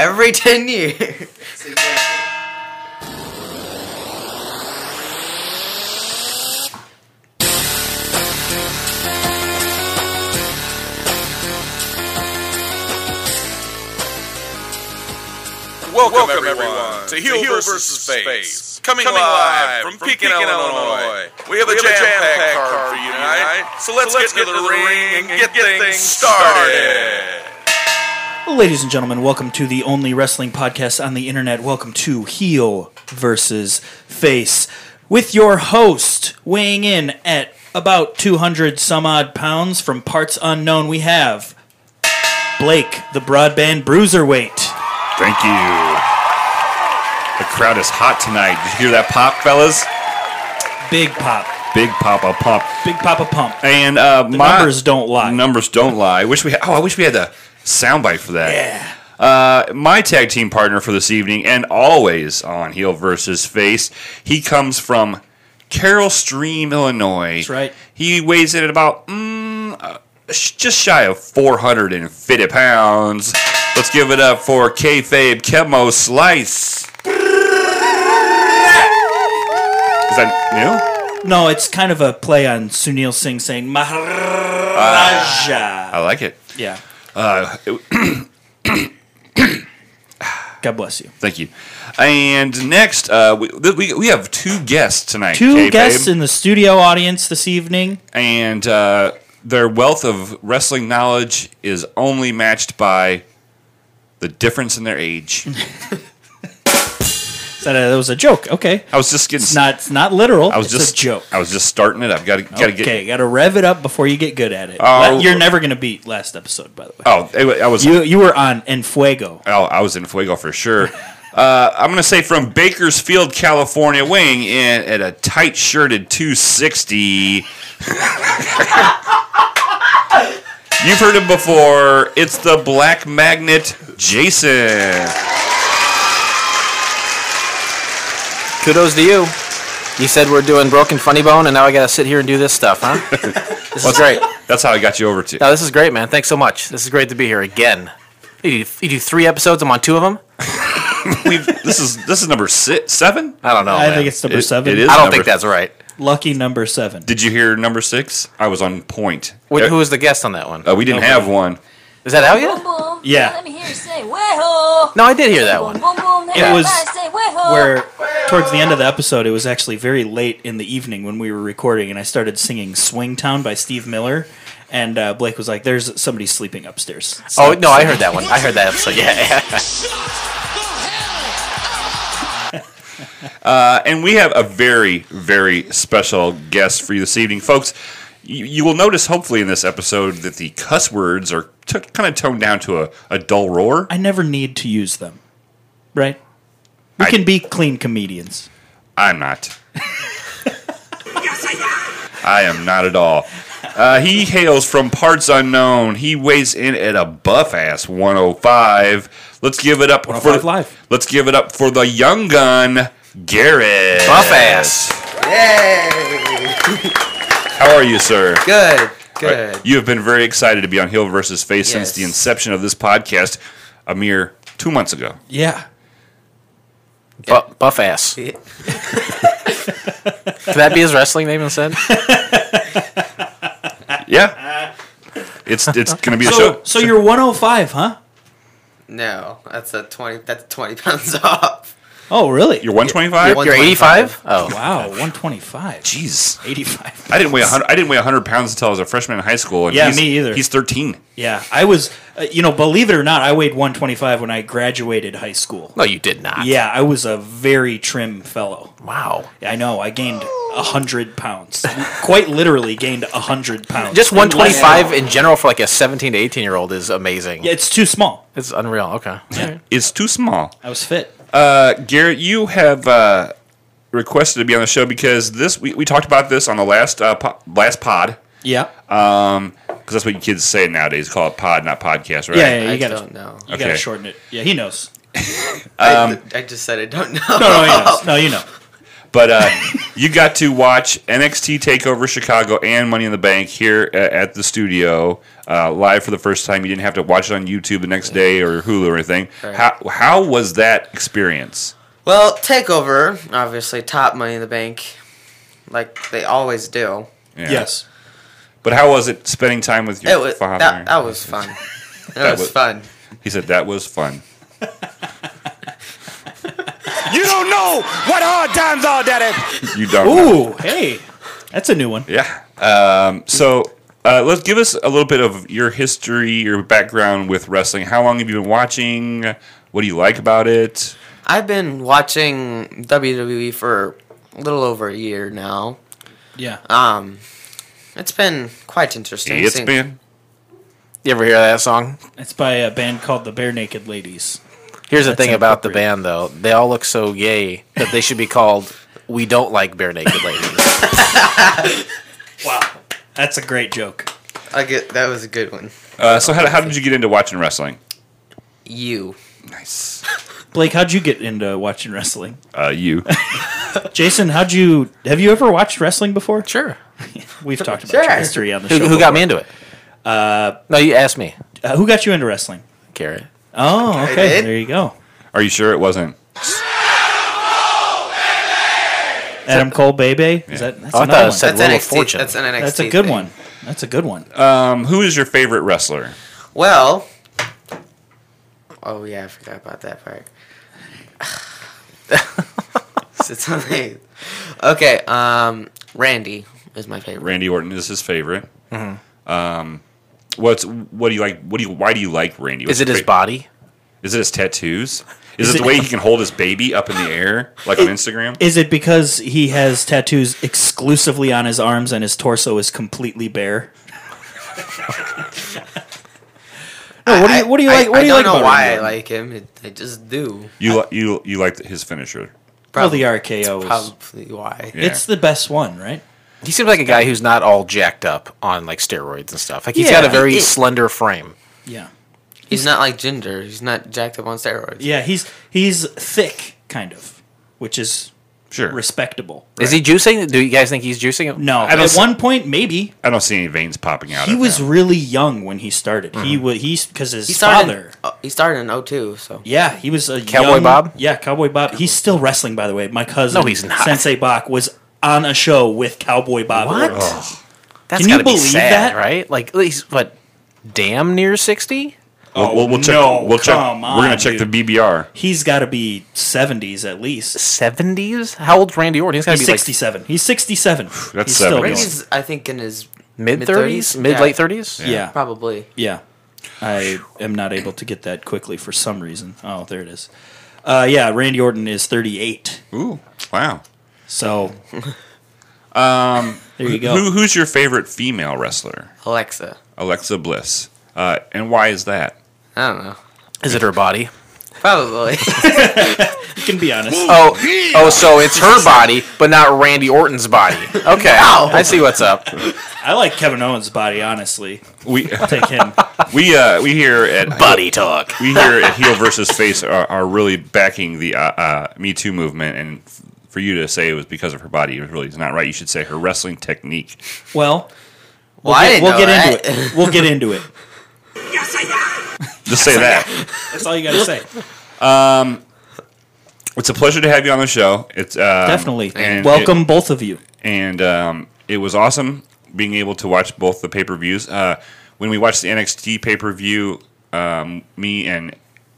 every 10 years. Welcome, everyone, to Heel, versus Face. Coming, live from Pekin, Illinois. We have a jam-packed card for you tonight, so let's, get, to the ring and get, things started. Ladies and gentlemen, welcome to the only wrestling podcast on the internet. Welcome to Heel versus Face with your host weighing in at about 200 some odd pounds from parts unknown. We have Blake, the broadband bruiserweight. Thank you. The crowd is hot tonight. Did you hear that pop, fellas? Big pop, Big pop, a pump. big papa pump. And uh, The my numbers don't lie. Numbers don't lie. I wish we had, oh, I wish we had the soundbite for that. Yeah. Uh, my tag team partner for this evening, and always on heel versus face, he comes from Carol Stream, Illinois. That's right. He weighs in at about mm, uh, sh- just shy of 450 pounds. Let's give it up for kayfabe Chemo Slice. Is that new? No, it's kind of a play on Sunil Singh saying Maharaja. I like it. yeah. Uh, God bless you. Thank you. And next, uh, we, we we have two guests tonight. Two kayfabe. guests in the studio audience this evening. and uh, their wealth of wrestling knowledge is only matched by the difference in their age. That, uh, that was a joke. Okay. I was just getting. It's not. It's not literal. I was it's just a joke. I was just starting it up. Got to got to okay, get. got to rev it up before you get good at it. Oh. You're never gonna beat last episode, by the way. Oh, I was. You you were on En Fuego. Oh, I was in Fuego for sure. Uh, I'm going to say from Bakersfield, California, weighing in at a tight shirted 260. You've heard him before. It's the Black Magnet, Jason. Kudos to you. You said we're doing Broken Funny Bone, and now I got to sit here and do this stuff, huh? this is great. That's how I got you over to. No, this is great, man. Thanks so much. This is great to be here again. You do, you do three episodes. I'm on two of them. We've, this is this is number six, seven. I don't know. I man. think it's number It- seven. it is. I don't number- think that's right. lucky number seven. Did you hear number six? I was on point. Wait, who was the guest on that one? Uh, we didn't Nobody. have one. Is that Elliot? Boom, boom. Yeah. Let me hear you say, way-ho. No, I did hear that one. Boom, boom. Let It was say, way-ho. Where towards the end of the episode, it was actually very late in the evening when we were recording, and I started singing "Swingtown" by Steve Miller. And uh, Blake was like, "There's somebody sleeping upstairs." Oh no, I heard that one. I heard that episode. Yeah. Uh, and we have a very, very special guest for you this evening, folks. You, you will notice, hopefully, in this episode that the cuss words are t- kind of toned down to a, a dull roar. I never need to use them, right? We I- can be clean comedians. I'm not. I am not at all. Uh, he hails from parts unknown. He weighs in at a buff ass 105. Let's give it up for 105 live. Let's give it up for the young gun, Garrett. Buff ass. Yay! How are you, sir? Good, good. You have been very excited to be on Heel versus Face since the inception of this podcast a mere two months ago. Yeah. Bu- buff ass. Could that be his wrestling name instead? Yeah. It's it's going to be a show. so you're 105, huh? No, that's a 20, that's 20 pounds off. Oh, really? You're 125? You're You're 85. Oh, wow, 125. Jeez. 85. I didn't weigh 100 I didn't weigh 100 pounds until I was a freshman in high school and Yeah, he's, me either. He's 13. Yeah, I was, uh, you know, believe it or not, I weighed 125 when I graduated high school. no, you did not. Yeah, I was a very trim fellow. Wow. I know, I gained a 100 pounds. Quite literally gained a 100 pounds. Just In less- 125 in general for like a 17 to 18 year old is amazing. Yeah, it's too small. It's unreal. Okay. It's too small. I was fit. Uh, Garrett, you have uh, requested to be on the show because this we, we talked about this on the last uh, po- last pod Yeah. because that's what you kids say nowadays. Call it pod, not podcast, right? yeah, yeah, you I gotta, don't know. You Okay. gotta shorten it. Yeah, he knows. Um, I, I just said I don't know. No, no, he knows. No, you know. But uh, you got to watch NXT Takeover Chicago and Money in the Bank here at, at the studio uh, live for the first time. You didn't have to watch it on YouTube the next day or Hulu or anything. How how was that experience? Well, Takeover, obviously, top Money in the Bank, like they always do. Yeah. Yes. But how was it spending time with your It was father? that, that was fun. It That was, was- fun. he said that was fun. You don't know what hard times are, Daddy. You don't. know. Ooh, hey, that's a new one. Yeah. Um, so uh, let's give us a little bit of your history, your background with wrestling. How long have you been watching? What do you like about it? I've been watching WWE for a little over a year now. Yeah. Um, it's been quite interesting. It's seeing- been. You ever hear that song? It's by a band called the Barenaked Ladies. Here's the thing about the band, though. They all look so gay that they should be called "We Don't Like Bare Naked Ladies." Wow. That's a great joke. I get that was a good one. Uh, so how, how did you get into watching wrestling? You. Nice. Blake, how'd you get into watching wrestling? Uh, you. Jason, how'd you have you ever watched wrestling before? Sure. We've talked about Sure. your history on the Who, show. who got me into it? Uh, no, you asked me, Uh, who got you into wrestling? Garrett. Oh, okay. did? There you go. Are you sure it wasn't? Adam Cole, baby. Is that? That's Oh, I another thought it one. said- That's Wheel of NXT. Fortune. That's an NXT. That's a good thing. one. That's a good one. Um, who is your favorite wrestler? Well. Oh yeah, I forgot about that part. It's only- okay, um, Randy is my favorite. Randy Orton is his favorite. Um, what's what do you like? What do you? Why do you like Randy? What's Is it his fa- body? Is it his tattoos? Is, Is it the it- way he can hold his baby up in the air, like on Instagram? Is it because he has tattoos exclusively on his arms and his torso is completely bare? no, what do you what do you I- like? What I do you don't like know about why Randy I Orton? like him. It, I just do. You li- you you like his finisher? Well, the Probably- RKO is Probably why. Yeah. it's the best one, right? He seems like a guy who's not all jacked up on like steroids and stuff. Like he's Yeah, got a very it- slender frame. Yeah, He's not like Ginger. He's not jacked up on steroids. yeah. He's he's thick, kind of, which is Sure. respectable. Is he juicing? Do you guys think he's juicing? No, I don't at s- one point maybe I don't see any veins popping out. he of was him. really young when he started. He was he's because his He started. father. In, uh, he started in 02, so Yeah, he was a Cowboy young- Bob? Yeah, Cowboy Bob. He's still wrestling, by the way. My cousin, No, he's not. Sensei Bach, was on a show with Cowboy Bob. What? Orton. That's Can you gotta be believe sad, that? right? Like he's what, damn near sixty. We'll, we'll, we'll check. no, we'll check. come we're gonna on, check dude. the BBR. He's got to be seventies at least. Seventies? How old's Randy Orton? He's got to He's be like sixty-seven. he's sixty-seven. That's he's still 70. going. Randy's I think in his mid thirties, mid-thirties? mid Yeah. late thirties. Yeah, probably. yeah. I am not able to get that quickly for some reason. Oh, there it is. Uh, yeah, Randy Orton is thirty-eight. Ooh, wow. So, um, there you go. Who, who's your favorite female wrestler? Alexa. Alexa Bliss. Uh, and why is that? I don't know. Is it her body? Probably. You can be honest. Oh, oh, so it's her body, but not Randy Orton's body. Okay, I see what's up. I like Kevin Owens' body. Honestly, We take him. we uh, we here at Body talk. we here at Heel versus Face are, are really backing the uh, uh, Me Too movement, and f- for you to say it was because of her body, it really is not right. You should say her wrestling technique. Well, well, I didn't we'll get into it. We'll get into it. Just say that. That's all you got to say. Um, It's a pleasure to have you on the show. It's um, Definitely. and Welcome, it- both of you. and um, it was awesome being able to watch both the pay per views. Uh, when we watched the NXT pay per view, um, me and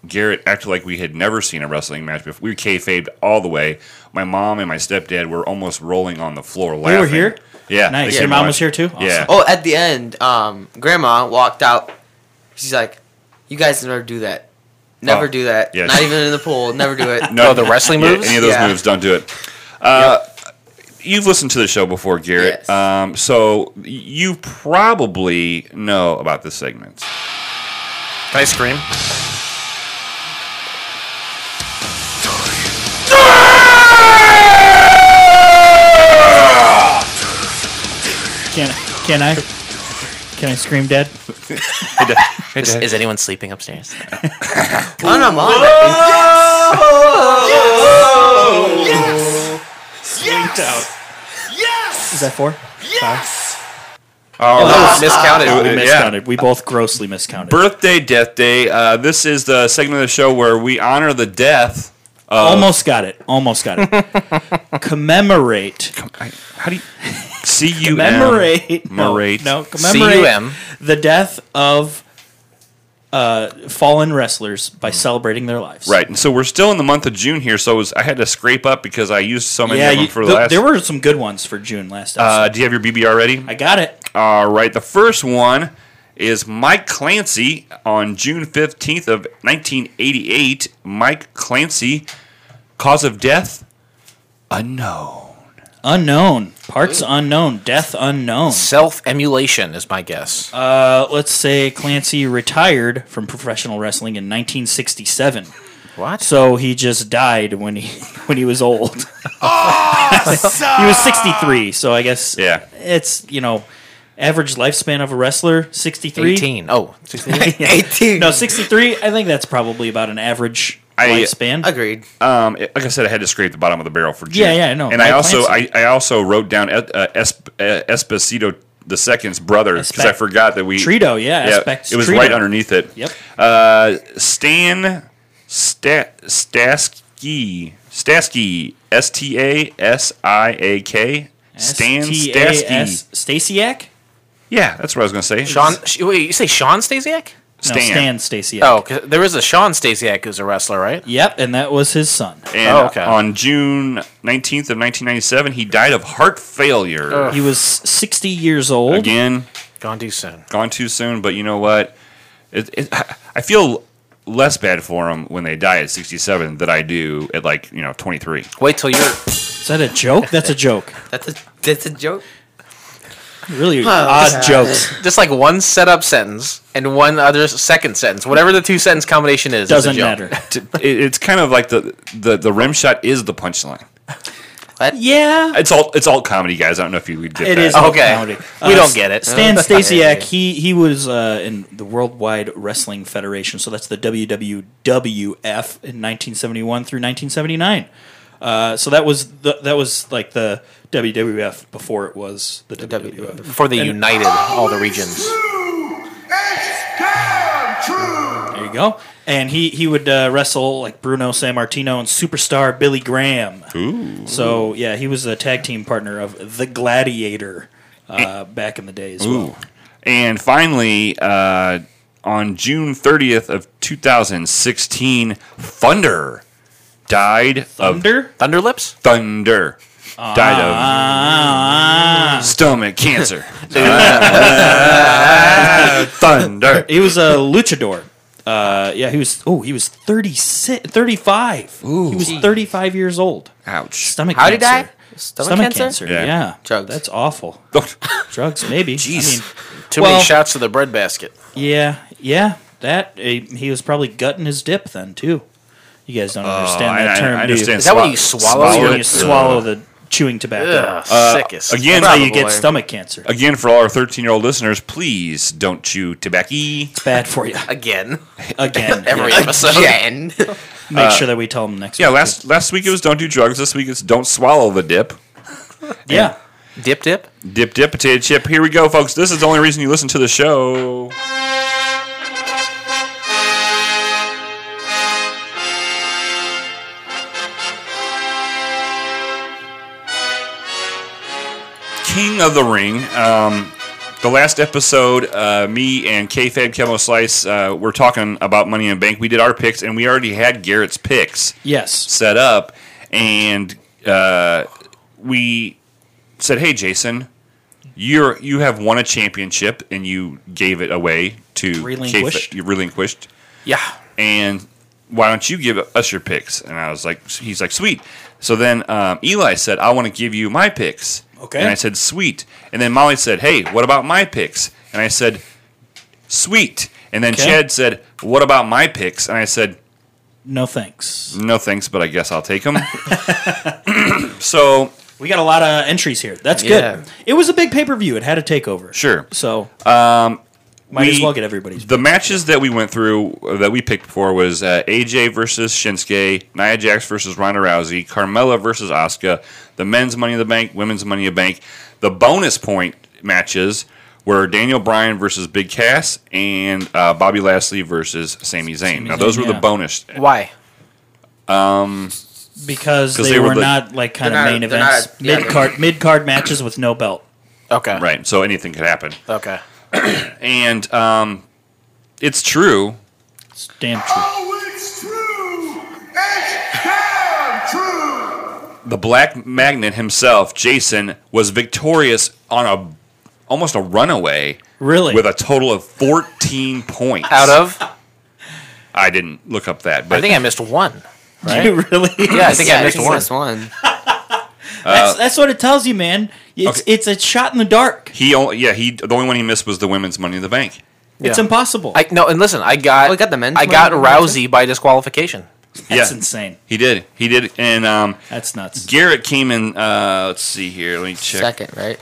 Garrett acted like we had never seen a wrestling match before. We were kayfabed all the way. My mom and my stepdad were almost rolling on the floor laughing. were here? Yeah, Nice. they Your mom was here too? Yeah. Oh, at the end, um, Grandma walked out. She's like, "You guys never do that. Never Oh, do that. yeah, Not she- even in the pool. Never do it." No, the wrestling Yeah, moves. any of those Yeah. moves, don't do it. Uh, You've listened to the show before, Garrett. Yes. Um, so you probably know about this segment. Can I scream? Can can I? Can I scream dead? Is, is anyone sleeping upstairs? On a mom. out. Yes! Is that four? Yes! Oh, that was miscounted. We yeah. miscounted. We both grossly miscounted. Birthday, death day. Uh, this is the segment of the show where we honor the death. Almost got it. Almost got it. Commemorate. How do you C U M Commemorate. No, Commemorate. no, commemorate C-U-M. the death of uh, fallen wrestlers by celebrating their lives. Right, and so we're still in the month of June here. So it was, I had to scrape up because I used so many Yeah, of them you, for the th- last. there were some good ones for June last episode. uh, do you have your BBR ready? I got it. All right, the first one is Mike Clancy on June 15th of 1988. Mike Clancy, cause of death unknown. Unknown. Parts unknown. Death unknown. Self emulation is my guess. Uh, let's say Clancy retired from professional wrestling in 1967. what? So he just died when he when he was old. oh, he was 63. So I guess Yeah. it's you know average lifespan of a wrestler 63. 18. Oh, 16. 18. No, 63. I think that's probably about an average I- lifespan. Agreed. Um, it- like I said, I had to scrape the bottom of the barrel for June. Yeah, yeah, I know. And I also, I, I also wrote down uh, Esp- uh, Esposito the second's brother because I forgot that we Trito, yeah, yeah, Espex it was Trito. right underneath it. Yep. Uh, Stan Sta- Stasky Stasky S T A S I A K Stan S-T-A-S- Stasky. Stasiak? Yeah, that's what I was going to say. Sean, wait, you say Shawn Stasiak? No, Stan. Stan Stasiak. Oh, 'cause there is a Shawn Stasiak who's a wrestler, right? Yep, and that was his son. And Oh, okay. on June 19th of 1997, he died of heart failure. He was 60 years old. Again, Gone too soon. gone too soon. But you know what? It, it, I feel less bad for him when they die at 67 than I do at like you know 23. Wait till you're. Is that a joke? That's a joke. That's a that's a joke. Really odd jokes. Just like one setup sentence and one other second sentence. Whatever the two sentence combination is. is a Doesn't joke. matter. It's kind of like the, the the rim shot is the punchline. Yeah. It's all it's all comedy, guys. I don't know if you would get It that. is all Okay. comedy. We don't get it. Stan Stasiak, he he was uh, in the Worldwide Wrestling Federation, so that's the WWWF in 1971 through 1979. Uh, so that was the, that was like the WWF before it was the WWF. Before they united all the regions. There you go. And he he would uh, wrestle like Bruno Sammartino and superstar Billy Graham. Ooh. So yeah, he was a tag team partner of the Gladiator uh, back in the day as well. And finally, uh, on June 30th of 2016, Thunder died of Thunder. Thunderlips? thunder. Died Ah. of stomach cancer. thunder. He was a luchador. Uh, yeah, he was. Oh, he was 36, 35. He was 35 years old. Ouch. Stomach How'd he cancer. die? Stomach, cancer? Yeah. Yeah. Drugs. That's awful. Drugs, maybe. Jeez. I mean, Too Well- many shots to the breadbasket. yeah, yeah. That eh, he was probably gutting his dip then too. You guys don't understand I- that I- term, I do you? understand. Is that what you Swa- swallow when you swallow the chewing tobacco. Ugh, Uh, sickest. Again, That's how you get Probably. stomach cancer. again, for all our 13 year old listeners, please don't chew tobacco. It's bad for you. Again. Again, Every Yeah. episode. Again. make sure that we tell them next. Yeah, week. last last week it was don't do drugs. This week it's don't swallow the dip. yeah. Dip dip? Dip, dip, potato chip. Here we go, folks. This is the only reason you listen to the show. King of the Ring. Um, the last episode, uh, me and kayfabe Kemo Slice uh, were talking about Money in the Bank. We did our picks, and we already had Garrett's picks Yes. set up, and uh, we said, "Hey, Jason, you're you have won a championship, and you gave it away to Relinquished. You relinquished, Yeah. and why don't you give us your picks?" And I was like, "He's like, sweet." So then um, Eli said, "I want to give you my picks." Okay. And I said, "Sweet." And then Molly said, "Hey, what about my picks?" And I said, "Sweet." And then Okay. Chad said, "What about my picks?" And I said, No thanks. no thanks, but I guess I'll take them. so We got a lot of entries here. That's Yeah. good. It was a big pay per view. It had a takeover. sure, So um, Might as We- well get everybody's. The matches that we went through uh, that we picked before was uh, AJ versus Shinsuke, Nia Jax versus Ronda Rousey, Carmella versus Asuka, the men's Money in the Bank, women's Money in the Bank. The bonus point matches were Daniel Bryan versus Big Cass and uh, Bobby Lashley versus Sami Zayn. Sami now those Zayn, were yeah. the bonus. Why? because 'Cause they, they were were the- not like kind of not- main events, not- yeah, mid card mid card matches with no belt. Okay. Right, so anything could happen. Okay. And um, it's true. It's damn true. Oh, it's true. It's damn true. the Black Magnet himself, Jason, was victorious on a almost a runaway Really? with a total of 14 points. Out of? I didn't look up that, but I think I missed one. Right? really? Yeah, I think Yeah, I missed think one. that's one. That's that's what it tells you, man. It's Okay. it's a shot in the dark. he only yeah he the only one he missed was the women's Money in the Bank. It's impossible. I no, and listen, I got Oh, we got the men's I got one, didn't? Rousey by disqualification. That's yeah. insane. He did, he did, and um, That's nuts. Garrett came in. Uh, let's see here. Let me check. Second, right?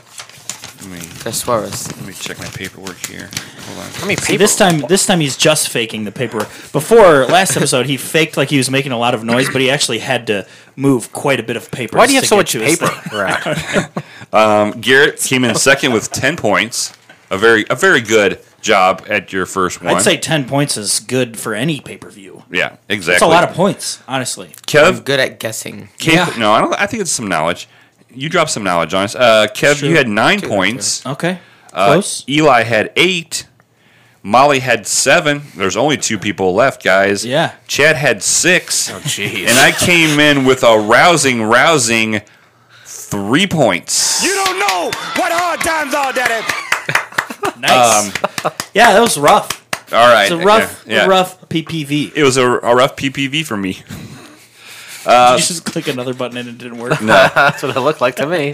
Let me, That's Suarez. let me check my paperwork here. Hold on. I mean, See, paper. this time, this time he's just faking the paperwork. Before last episode, he faked like he was making a lot of noise, but he actually had to move quite a bit of paper. Why do you have so much paper? thing. Right. Garrett came in second with 10 points. A very a very good job at your first one. I'd say ten points is good for any pay per view. yeah, exactly. That's a lot of points, honestly. I'm Kev, good at guessing. Kev Yeah. no, I don't. I think it's some knowledge. You dropped some knowledge on us. Uh, Kev, Sure. you had nine Two, points. Okay, Uh. Eli had eight. Molly had seven. There's only two people left, guys. Yeah. Chad had six. Oh, jeez. and I came in with a rousing, rousing three points. You don't know what hard times are, Daddy. nice. yeah, that was rough. All right. It's a rough, Yeah, yeah. rough PPV. It was a, a rough PPV for me. Did you just click another button and it didn't work? No, That's what it looked like to me.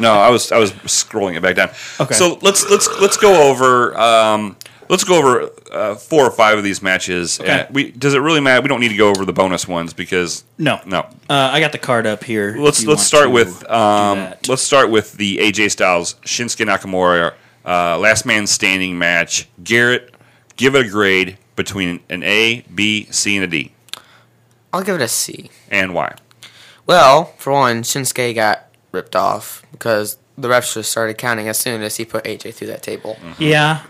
No, I was I was scrolling it back down. Okay. So let's let's let's go over um, let's go over uh, four or five of these matches. Okay. Uh, we does it really matter? We don't need to go over the bonus ones because No, no. Uh, I got the card up here. Let's let's start with um, let's start with the AJ Styles Shinsuke Nakamura uh, last man standing match. Garrett, give it a grade between an A, B, C, and a D, I'll give it a C. and why? Well, for one, Shinsuke got ripped off because the refs just started counting as soon as he put AJ through that table. Yeah.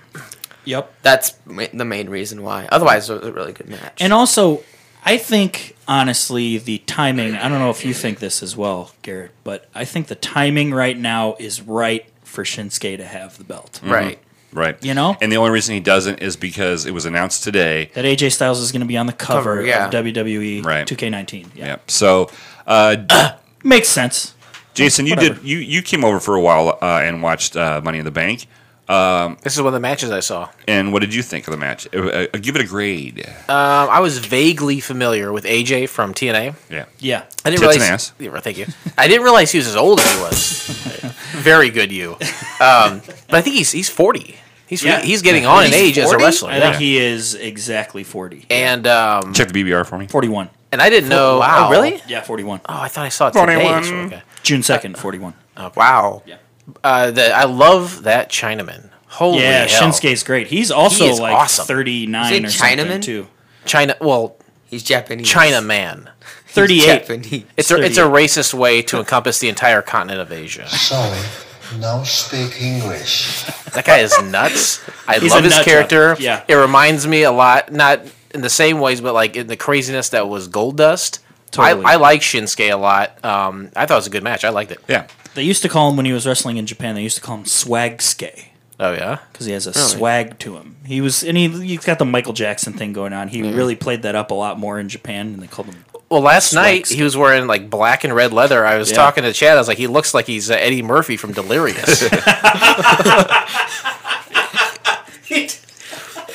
Yep. That's ma- the main reason why. Otherwise, it was a really good match. And also, I think honestly, the timing. I don't know if you think this as well, Garrett, but I think the timing right now is right for Shinsuke to have the belt. right. Right. You know? And the only reason he doesn't is because it was announced today. That AJ Styles is going to be on the cover, Cover, yeah. of WWE Right. 2K19. Yeah. Yep. So, uh, Makes sense. Jason, you Whatever. did you you came over for a while uh, and watched uh, Money in the Bank. This is one of the matches I saw. And what did you think of the match? Uh, uh, give it a grade. Um, I was vaguely familiar with AJ from TNA. Yeah. Yeah. I didn't Tits realize. and ass. Yeah, thank you. I didn't realize he was as old as he was. Very good, you. Um, but I think he's he's forty. He's Yeah. he's getting on in He's age as a wrestler. I yeah. think he is exactly 40. and um, Check the BBR for me. 41. and I didn't know. wow. Oh, really? Yeah, 41. Oh, I thought I saw it today. 41. so okay. June 2nd, 41. Wow. Uh, the, I love that Chinaman. Holy Yeah, hell. Shinsuke's great. He's also He is like awesome. 39 or Is he something, Chinaman? too. China. Well, He's Japanese. China man. 38. Japanese. It's a, it's a racist way to encompass the entire continent of Asia. Sorry, now speak English. That guy is nuts. I He's love his nut character. job. Yeah. It reminds me a lot, not in the same ways, but like in the craziness that was Goldust. Totally. I, I like Shinsuke a lot. Um, I thought it was a good match. I liked it. Yeah. They used to call him, when he was wrestling in Japan, they used to call him Swagsuke. Oh yeah. because he has a swag to him. He was, and he he's got the Michael Jackson thing going on. He really played that up a lot more in Japan, and they called him. Well, last night stick. he was wearing like black and red leather. I was Yeah. talking to Chad. I was like, he looks like he's uh, Eddie Murphy from Delirious.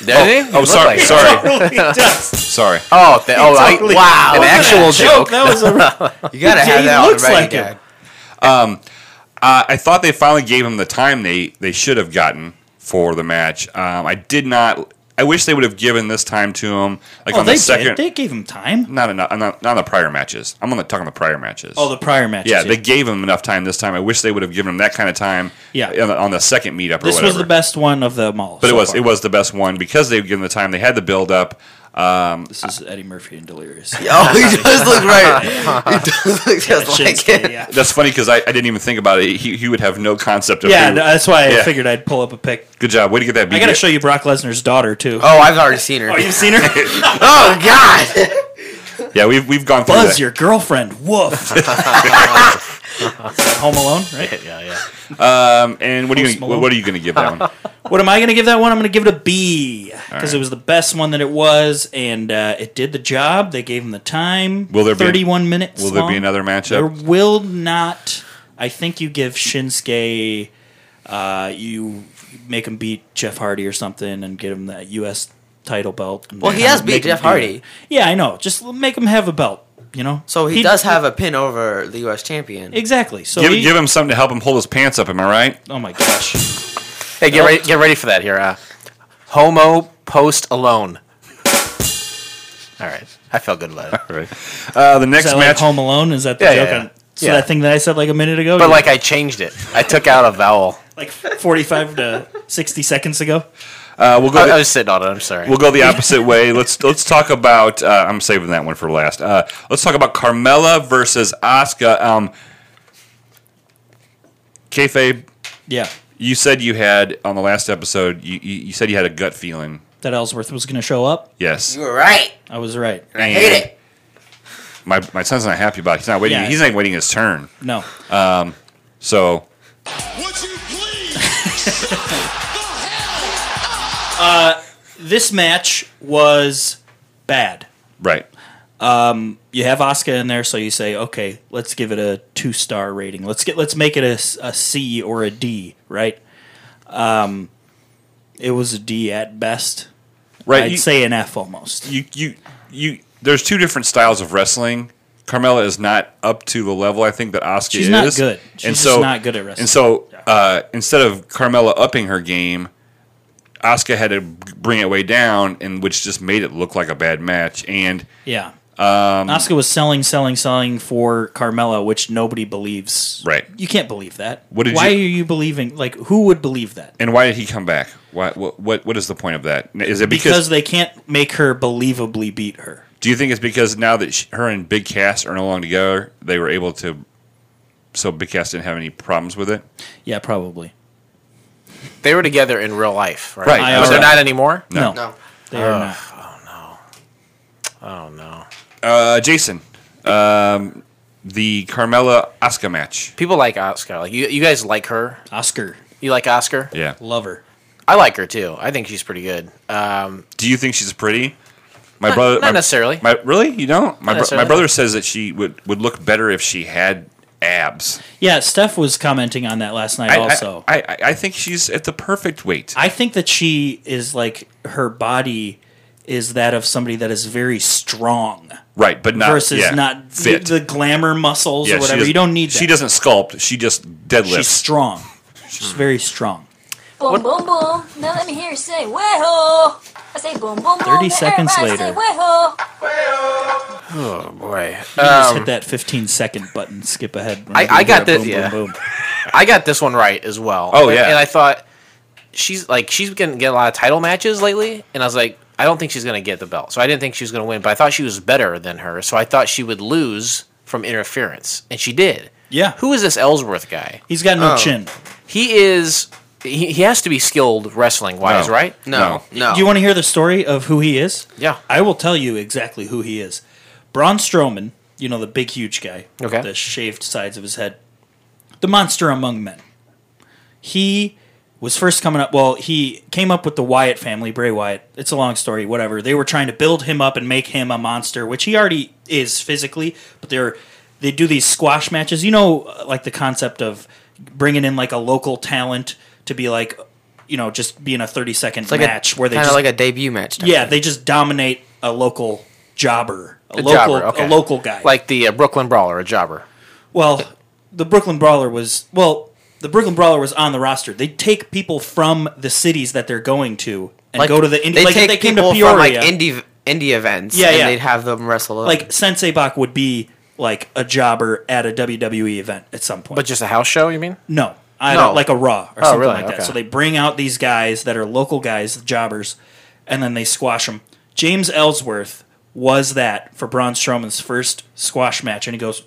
Doesn't he? Oh, He sorry. looked like- Sorry. Sorry. Oh, th- oh, I, totally- wow! An actual joke. That was a. You gotta Yeah, have he that on the looks ready, like him. Dad. Uh, I thought they finally gave him the time they, they should have gotten for the match. Um, I did not I wish they would have given this time to him, like Oh, on they the second. did. They gave him time. Not, in, not, not on the prior matches. I'm on the talking the prior matches. Oh, the prior matches. yeah, they gave him enough time this time. I wish they would have given him that kind of time. Yeah. on the, on the second meetup or this whatever. was the best one of them all. But so it was far. it was the best one because they given the time. They had the build up. Um, This is Eddie Murphy and Delirious. Oh, he does look right. he does look just like Shinsuke, it. yeah. that's funny because I, I didn't even think about it. He, he would have no concept of. Yeah, who- no, that's why I Yeah. figured I'd pull up a pic. Good job. Way to get that. I got to BJ. show you Brock Lesnar's daughter too. Oh, I've already seen her. Oh, you've seen her? Oh God. Yeah, we've we've gone through Buzz, that. your girlfriend. Woof. Home Alone, right? Yeah, yeah. Um, and what are you gonna, what are you going to give that one? What am I going to give that one? I'm going to give it a B because right. it was the best one that it was, and uh, it did the job. They gave him the time. Will there be 31 minutes? Will there be long. another There will not. I think you give Shinsuke, uh, you make him beat Jeff Hardy or something, and get him that U.S. title belt. Well, he has of beat Jeff Hardy. Yeah, I know. Just make him have a belt. You know. So he, does have a pin over the U.S. champion. exactly. So Give, he, give him something to help him hold his pants up. Am I right? Oh my gosh. Hey, get ready, get ready for that here. Uh, homo post alone. All right, I felt good about it. All right. Uh, the Is next that match. like Home Alone? Is that the Yeah, joke? yeah, yeah. So Yeah. that thing that I said like a minute ago, But you- like I changed it. I took out a vowel. like forty-five to sixty seconds ago. Uh, we'll go. I, I was sitting on it. I'm sorry. We'll go the opposite way. Let's let's talk about. Uh, I'm saving that one for last. Uh, let's talk about Carmella versus Asuka. Um, kayfabe, Yeah, you said you had on the last episode. You, you, you said you had a gut feeling. that Ellsworth was going to show up. Yes, You were right. I was right. I hate it. My my son's not happy about. it. He's not waiting. Yeah. He's not waiting his turn. No, Um. So Would you please? this match was bad. right. You have Oscar in there, so you say, okay, let's give it a two-star rating. Let's get let's make it a, a C or a D, right? Um, it was a D at best. Right. I'd you, say an F almost. you you you. There's two different styles of wrestling. Carmella is not up to the level I think that Asuka She's is. not good. She's and so, not good at wrestling. And so uh, instead of Carmella upping her game, Asuka had to bring it way down, and which just made it look like a bad match. And Yeah. Um, Asuka was selling, selling, selling for Carmella, which nobody believes. Right. You can't believe that. What did Why you- are you believing? Like, who would believe that? and why did he come back? Why, what what what is the point of that? Is it because, Because they can't make her believably beat her. do you think it's because now that she, her and Big Cass are no longer together, they were able to? So Big Cass didn't have any problems with it. Yeah, probably. They were together in real life, right? Right. But they're not anymore. No, No. they are not. Oh no. Uh, Jason, um, the Carmella Asuka match. People like Oscar. Like you, you guys like her. Oscar, You like Oscar? Yeah. love her. I like her too. I think she's pretty good. Um, Do you think she's pretty? My Not- brother, not my- necessarily. My really, you don't. My bro- my necessarily. brother says that she would would look better if she had abs. Yeah, Steph was commenting on that last night. I, also, I, I, I think she's at the perfect weight. I think that she is like her body is that of somebody that is very strong right, but not versus yeah, not fit. the, the glamour muscles Yeah, or whatever. You don't need that. She doesn't sculpt. She just deadlifts. She's strong. She's hmm. very strong. Boom, boom, boom. Now let me hear you say, way-ho. I say boom, boom, boom. 30 Now seconds everybody say, later. way-ho. oh boy. You just Um, hit that 15 second button. Skip ahead. I- I got this- boom, yeah. Boom, boom. I got this one right as well. Oh, And- yeah. And I thought she's like she's gonna get a lot of title matches lately, and I was like, I don't think she's gonna get the belt. So I didn't think she was gonna win, but I thought she was better than her. So I thought she would lose from interference, and she did. Yeah. Who is this Ellsworth guy? He's got no Oh. chin. He is. He, he has to be skilled wrestling wise, No. right? No. No. Do you want to hear the story of who he is? Yeah. I will tell you exactly who he is. Braun Strowman, you know, the big, huge guy. Okay. The shaved sides of his head. The monster among men. He was first coming up. Well, he came up with the Wyatt family, Bray Wyatt. It's a long story, whatever. They were trying to build him up and make him a monster, which he already is physically, but they're. They do these squash matches. You know, uh, like the concept of bringing in like a local talent to be like, you know, just being a 30 second like match a where they kind just of like a debut match. yeah, they just dominate a local jobber, a, A local, jobber, okay. a local guy. Like the uh, Brooklyn Brawler, a jobber. well, the Brooklyn Brawler was well, the Brooklyn Brawler was on the roster. They take people from the cities that they're going to and go to the indie. They like if take they came to people Peoria. from like indie indie events. Yeah, and yeah. They'd have them wrestle. them. like Sensei Bach would be like a jobber at a WWE event at some point. But just a house show, you mean? No, I No. don't like a Raw or Oh, something really? like that. Okay. So they bring out these guys that are local guys, jobbers, and then they squash them. James Ellsworth was that for Braun Strowman's first squash match, and he goes,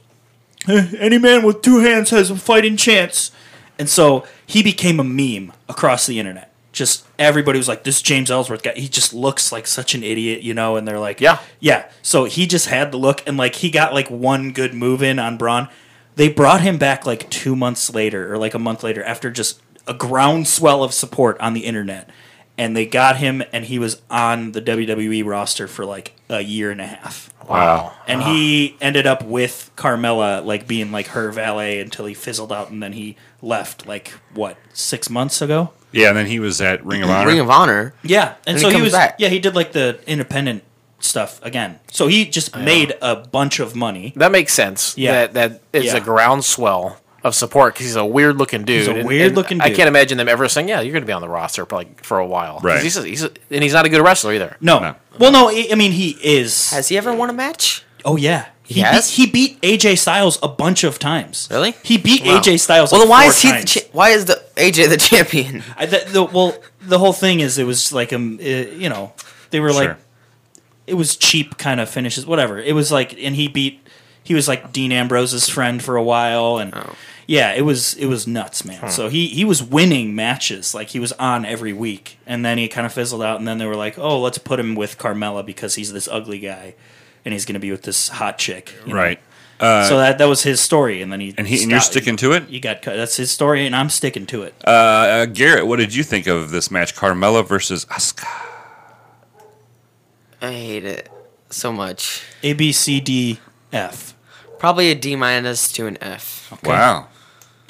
"Eh, "Any man with two hands has a fighting chance." And so he became a meme across the internet. Just everybody was like, "This James Ellsworth guy, he just looks like such an idiot," you know. And they're like, Yeah. yeah." So he just had the look, and like he got like one good move in on Braun. They brought him back like two months later, or like a month later, after just a groundswell of support on the internet, and they got him, and he was on the WWE roster for like a year and a half. Wow. And he ended up with Carmella, like being like her valet until he fizzled out, and then he left like what six months ago. Yeah, and then he was at Ring of Honor. Ring of Honor. Yeah, and, And so he he, was back. yeah he did like the independent stuff again. So he just made a bunch of money. That makes sense. Yeah. That that is Yeah. a groundswell of support because he's a weird looking dude. a and- weird-looking and I can't imagine them ever saying, "Yeah, you're going to be on the roster for like for a while." Right. He's, a- he's a- and he's not a good wrestler either. No, No. well, no, I I mean he is. Has he ever won a match? oh yeah, he has? beat, he beat AJ Styles a bunch of times. Really? He beat Wow. AJ Styles. Well, like then why four is he? The cha- why is the AJ the champion? I, the, the, well, the whole thing is it was like um, uh, you know, they were like Sure. It was cheap kind of finishes, whatever. It was like, and he beat, he was like Dean Ambrose's friend for a while, and Oh. yeah, it was it was nuts, man. So he he was winning matches, like he was on every week, and then he kind of fizzled out, and then they were like, oh, let's put him with Carmella because he's this ugly guy, and he's going to be with this hot chick, you know? Right. so that that was his story, and then he And he and you're sticking to it? You got cut. That's his story, and I'm sticking to it. Uh, Garrett, what did you think of this match? Carmella versus Asuka. I hate it so much. A B C D F. Probably a D minus to an F. Wow.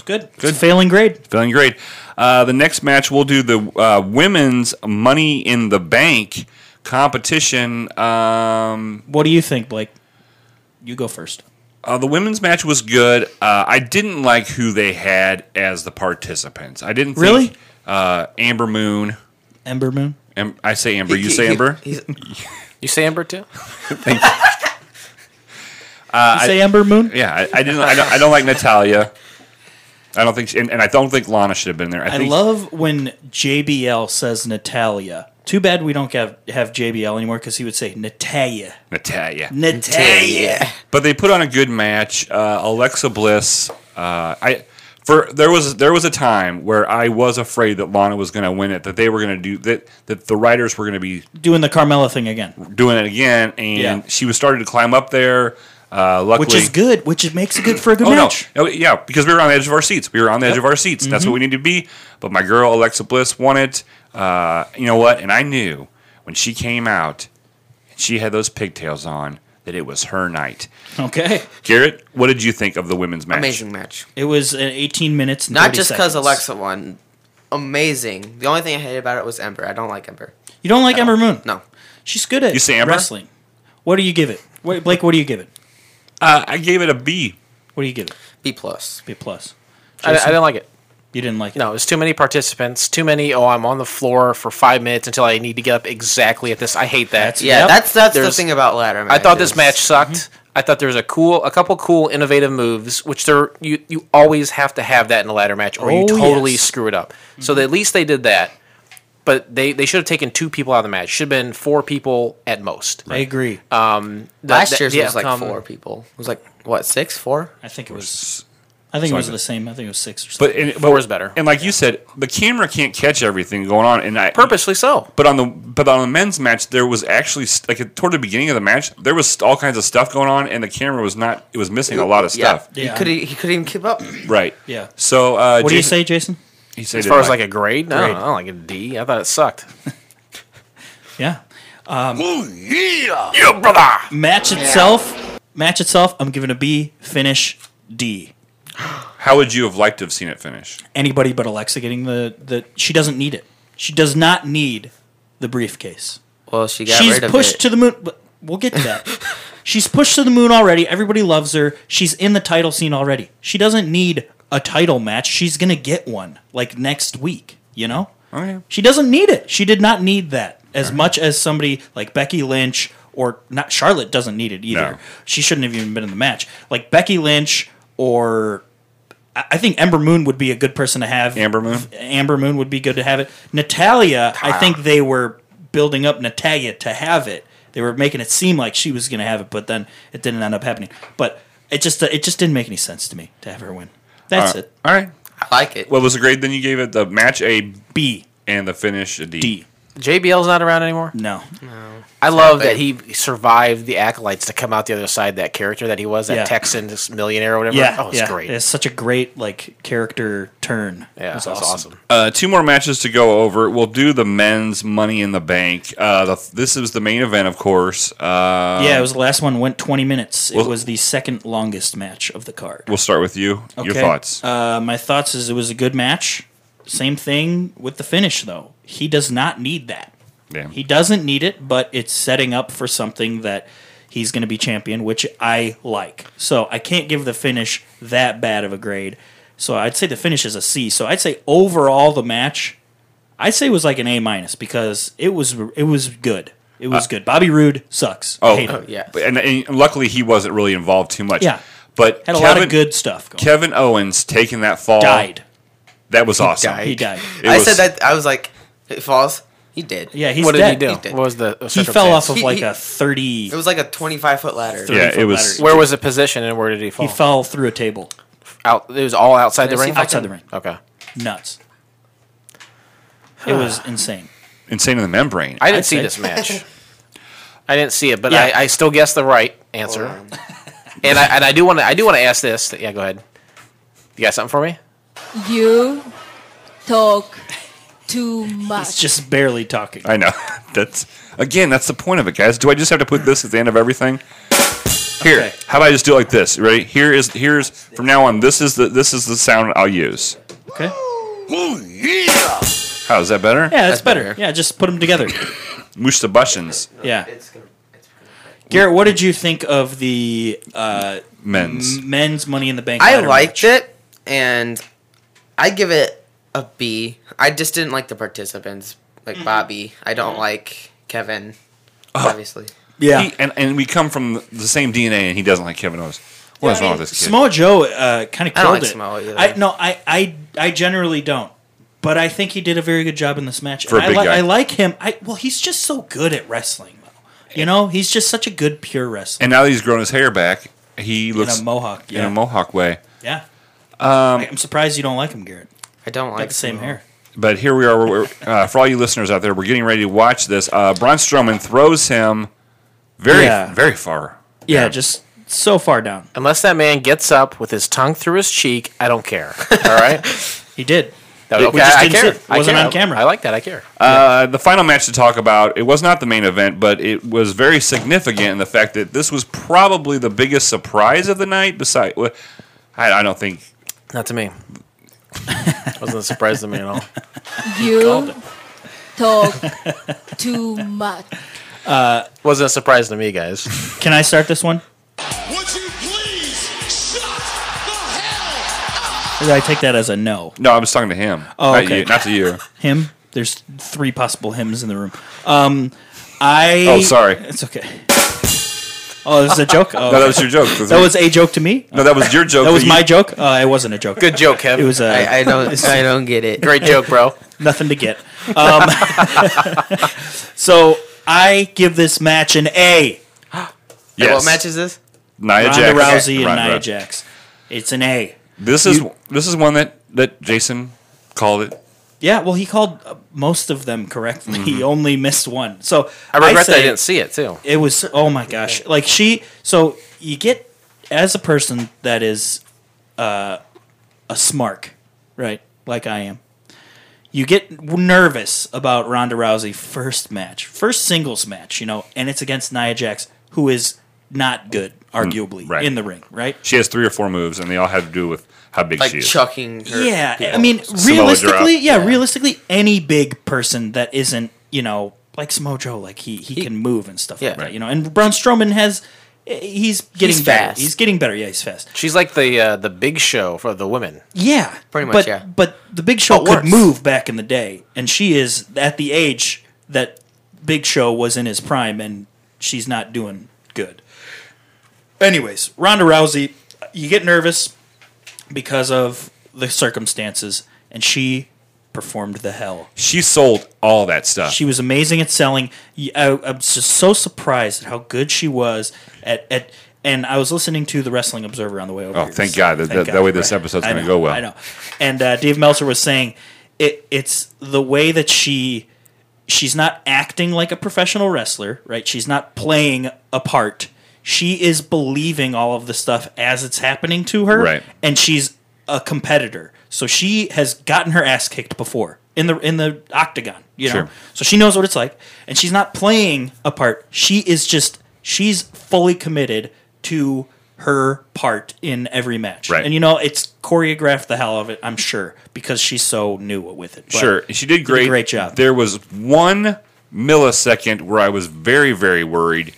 Good. Good. failing grade. Feeling great. Uh, the next match, we'll do the uh, women's Money in the Bank competition. Um, What do you think, Blake? You go first. uh, the women's match was good. Uh, I didn't like who they had as the participants. I didn't think, Really? uh, Amber Moon. Ember Moon. Am- I say Amber. You He- say Amber. You say Amber too? you say Amber Moon? Yeah, I, I didn't. I don't, I don't like Natalia. I don't think, she, and, and I don't think Lana should have been there. I, I think love when JBL says Natalia. Too bad we don't have, have JBL anymore because he would say Natalia. Natalia. Natalia. but they put on a good match. Uh, Alexa Bliss. Uh, I for there was there was a time where I was afraid that Lana was going to win it. That they were going to do that. That the writers were going to be Doing the Carmella thing again, doing it again, and Yeah. she was starting to climb up there. Uh, luckily, which is good. Which it makes it good for a good Oh match. no! Oh, yeah, because we were on the edge of our seats. We were on the edge of our seats. That's Mm-hmm. what we need to be. But my girl Alexa Bliss won it. Uh, you know what? And I knew when she came out, she had those pigtails on, that it was her night. Okay. Garrett, what did you think of the women's match? Amazing match. It was uh, 18 minutes. And Not just because. Alexa won. Amazing. The only thing I hated about it was Ember. I don't like Ember. You don't like Ember Moon? No. She's good at You say Ember? wrestling. What do you give it? Wait, Blake, what do you give it? Uh, I gave it a B. What do you give it? B plus. B plus. I, I didn't like it. You didn't like it. No, it was too many participants. Too many. Oh, I'm on the floor for five minutes until I need to get up exactly at this. I hate that. That's- Yeah, Yep. that's that's the thing about ladder I thought this match mm-hmm. sucked. I thought there was a cool, a couple cool, innovative moves, which there you you always have to have that in a ladder match, or you Oh, totally yes. screw it up. So mm-hmm. at least they did that, but they they should have taken two people out of the match. Should have been four people at most. I agree. Um, the- Last the- year's the was like outcome- four people. It was like what six, four? I think it was. I think it was I- the same. I think it was six or something. But and, Four but- is better. And like you said, the camera can't catch everything going on. And I Purposely so. But on the but on the men's match, there was actually like toward the beginning of the match, there was all kinds of stuff going on, and the camera was not. It was missing a lot of stuff. Yeah. Yeah. He could he couldn't even keep up. Right. Yeah. So uh, what do you say, Jason? He said As it far as like a grade, no, Grade. I don't like a D. I thought it sucked. Yeah. yeah, brother. Match itself. Match itself. I'm giving a B. Finish D. How would you have liked to have seen it finish? Anybody but Alexa getting the the. She doesn't need it. She does not need the briefcase. Well, she got She's rid of pushed it. to the moon. But we'll get to that. She's pushed to the moon already. Everybody loves her. She's in the title scene already. She doesn't need a title match. She's gonna get one like next week. You know. Oh, okay. She doesn't need it. She did not need that as much as somebody like Becky Lynch or not Charlotte doesn't need it either. No. She shouldn't have even been in the match. Like Becky Lynch or I I think Ember Moon would be a good person to have. Amber Moon? Amber Moon would be good to have it. Natalia, I think they were building up Natalia to have it. They were making it seem like she was going to have it, but then it didn't end up happening. But it just it just didn't make any sense to me to have her win. That's Uh, it. All right. I like it. What was the grade? Then you gave it the match a B and the finish a D. D. JBL's not around anymore. No. no. I love that he survived the acolytes to come out the other side. That character that he was, that Yeah. Texan millionaire or whatever. Yeah, oh, it's yeah. great. It's such a great like character turn. yeah, that's awesome. Uh, two more matches to go over. We'll do the men's Money in the Bank. Uh, the, this is the main event, of course. Uh, Yeah, it was the last one. Went twenty minutes. Well- it was the second longest match of the card. We'll start with you. Your Okay. thoughts? Uh, my thoughts is it was a good match. Same thing with the finish though. He does not need that. yeah. He doesn't need it, but it's setting up for something that he's going to be champion, which I like. So I can't give the finish that bad of a grade. So I'd say the finish is a C. So I'd say overall the match, I'd say it was like an A minus because it was it was good. It was uh, good. Bobby Roode sucks. oh, Hate him. yeah. And, and luckily, he wasn't really involved too much. Yeah. But had a Kevin, lot of good stuff. Going. Kevin Owens taking that fall. died. That was awesome. died. He died. It I was- said that I was like, it falls. He did. Yeah, he's what did he do? He did. what was the He fell off of He- like he- a thirty. It was like a 25 foot ladder. Thirty Yeah, foot it was- ladder. Where was the position and where did he fall? He fell through a table. out. It was all outside the Let's see ring. if I Outside the ring. Okay. Nuts. It was insane. Insane in the membrane. I didn't I'd see say. this match. I didn't see it, but Yeah. I, I still guessed the right answer. and I and I do want to I do want to ask this. Yeah, go ahead. You got something for me? You talk too much. It's just barely talking. I know. That's again. That's the point of it, guys. Do I just have to put this at the end of everything? Here, Okay. how about I just do it like this? Ready? Here is here's from now on. This is the this is the sound I'll use. Okay. Yeah. How is that better? Yeah, that's, That's better. better. Yeah, just put them together. Mush the bushins. Yeah. Garrett, what did you think of the uh, Men's. men's Money in the Bank? I liked match? it, and I give it a B. I just didn't like the participants, like Bobby. I don't like Kevin, obviously. Yeah. He- and and we come from the same DNA, and he doesn't like Kevin Owens. What is wrong with this kid? Samoa Joe uh, kind of I killed don't like it. Samoa either. I no, I, I I generally don't, but I think he did a very good job in this match. For a And I, big li- guy. I like him. I well, he's just so good at wrestling, though. You know, he's just such a good pure wrestler and now that he's grown his hair back, he looks in looks a mohawk. in Yeah, a mohawk way. yeah. Um, I'm surprised you don't like him, Garrett. I don't like the same Samoa. hair. But here we are. We're, uh, for all you listeners out there, we're getting ready to watch this. Uh, Braun Strowman throws him very, Yeah. very far. Yeah, just so far down. Unless that man gets up with his tongue through his cheek, I don't care. All right. He did. No, We okay, just I, I didn't see care. it. I Wasn't care. on camera. I like that. I care. Uh, the final match to talk about, it was not the main event, but it was very significant in the fact that this was probably the biggest surprise of the night. Besides, well, I, I don't think. Not to me. Wasn't a surprise to me at all. you talk too much. Wasn't a surprise to me, guys. Can I start this one? Would you please shut the hell Or did I take that as a no? No, I was talking to him. Oh, not, okay. you, not to you. Him. There's three possible hymns in the room. Um, I. Oh, sorry. It's okay. Oh, this is a joke. Oh, No, that was your joke. That was a joke to me. no, that was your joke. That was you- my joke. Uh, it wasn't a joke. Good joke, Kev. It was uh, I, I don't. I don't get it. Great joke, bro. nothing to get. Um, so I give this match an A. Yes. What match is this? Nia Ronda Jax. Rousey and Ronda Nia Rousey. Jax. It's an A. This is this is one that that Jason called it. Yeah, well, he called uh, most of them correctly. He only missed one. So I regret that I didn't see it too. It was oh my gosh! Like she, so you get as a person that is uh, a smark, right? Like I am. You get nervous about Ronda Rousey first match, first singles match, you know, and it's against Nia Jax, who is not good, arguably, Mm, right. in the ring, right? She has three or four moves, and they all have to do with how big Like she is. chucking. Her Yeah, people. I mean, Samoa realistically, drop. yeah, realistically, any big person that isn't, you know, like Samoa Joe, like he he, can move and stuff Yeah. like that, you know. And Braun Strowman has he's getting He's better. fast. He's getting better. Yeah, he's fast. She's like the uh, the big show for the women. Yeah, Pretty much, But, yeah. But the Big Show But could worse. move back in the day, and she is at the age that Big Show was in his prime, and she's not doing good. Anyways, Ronda Rousey, you get nervous because of the circumstances, and she performed the hell. She sold all that stuff. She was amazing at selling. Y- I, am just so surprised at how good she was at, at. And I was listening to the Wrestling Observer on the way over. Oh, here. thank God. That- that- that way this episode's I gonna go well. I know. And uh, Dave Meltzer was saying it. It's the way that she. She's not acting like a professional wrestler, right? She's not playing a part. She is believing all of the stuff as it's happening to her, Right. and she's a competitor. So she has gotten her ass kicked before in the in the octagon, you know. Sure. So she knows what it's like, and she's not playing a part. She is just she's fully committed to her part in every match. Right. And you know, it's choreographed the hell of it, I'm sure, because she's so new with it. But Sure, she did great. great job. There was one millisecond where I was very, very worried.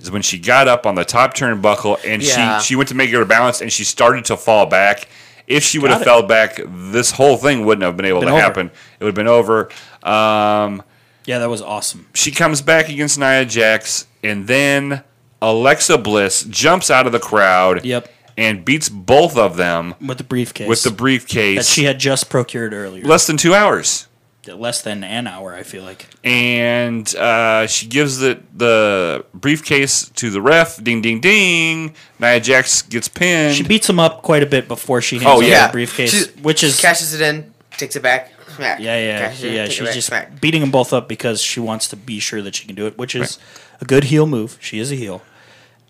Is when she got up on the top turnbuckle and Yeah. she she went to make her balance and she started to fall back. If she would Got have it. fell back, this whole thing wouldn't have been able Been to over. happen. It would have been over. Um, Yeah, that was awesome. she comes back against Nia Jax, and then Alexa Bliss jumps out of the crowd. Yep. And beats both of them With the briefcase. with the briefcase. that she had just procured earlier. less than two hours. Less than an hour, I feel like. and uh, she gives the the briefcase to the ref. Ding, ding, ding. Nia Jax gets pinned. She beats him up quite a bit before she hands Oh, yeah. the briefcase, She- which is She cashes it in, takes it back, smack. Yeah, yeah, Cashes it in, yeah. She's just smack. beating them both up because she wants to be sure that she can do it, which is a good heel move. She is a heel,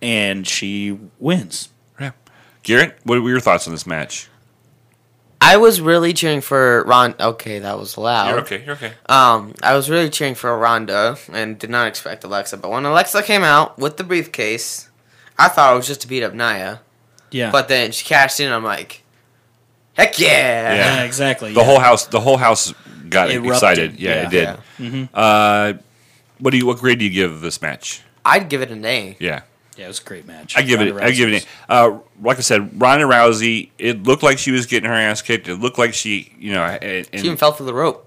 and she wins. Yeah. Garrett, what were your thoughts on this match? I was really cheering for Ron. Okay, that was loud. You're okay. You're okay. Um, I was really cheering for Ronda and did not expect Alexa. But when Alexa came out with the briefcase, I thought it was just to beat up Nia. Yeah, But then she cashed in. I'm like, heck yeah! yeah, exactly. The yeah. whole house. The whole house got Erupted. excited. Yeah, Yeah. it did. Yeah. Uh, what do you? What grade do you give this match? I'd give it an A. Yeah. Yeah, it was a great match. I give it. Ronda I give it. Rousey's- Uh, like I said, Ronda Rousey. It looked like she was getting her ass kicked. It looked like she, you know, and, She even fell through the rope.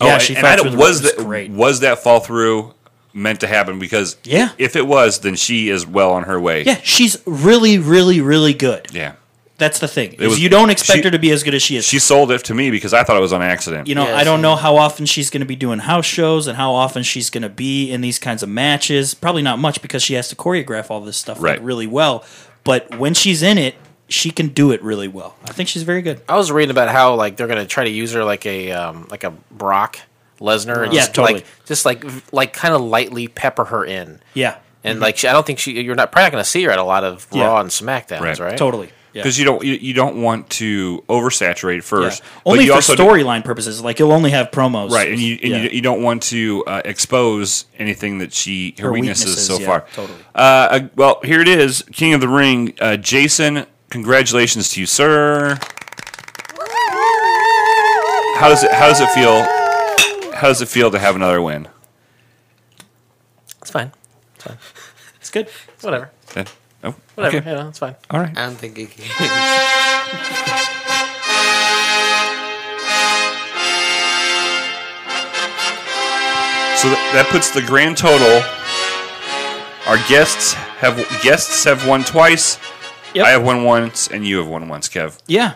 Yeah, oh, she and fell I through don't- the rope. was It that great. was that fall through meant to happen? Because Yeah. if it was, then she is well on her way. Yeah, she's really, really, really good. yeah. That's the thing. is was- you don't expect she- her to be as good as she is. She sold it to me because I thought it was on accident. you know, Yeah, I don't know how often she's going to be doing house shows and how often she's going to be in these kinds of matches. Probably not much because she has to choreograph all this stuff like, Right. really well. But when she's in it, she can do it really well. I think she's very good. I was reading about how like they're gonna try to use her like a um, like a Brock Lesnar. and Yeah, just, totally. Like, just like like kind of lightly pepper her in, Yeah, and like she, I don't think she. You're not probably not gonna see her at a lot of Yeah. Raw and Smackdowns, Right. right? totally. Yeah. because you don't you, you don't want to oversaturate first. but Only for storyline purposes. Like you'll only have promos, right? And you and Yeah. you, you don't want to uh, expose anything that she her, Her weaknesses, weaknesses, so yeah, far. totally. Uh, uh, well, here it is, King of the Ring, uh, Jason. Congratulations to you, sir. How does it How does it feel? How does it feel to have another win? It's fine. It's fine. It's good. Whatever. That- oh, Whatever. okay. Yeah, it's fine. All right. I don't think it can. So th- that puts the grand total. Our guests have guests have won twice. Yep. I have won once, and you have won once, Kev. Yeah,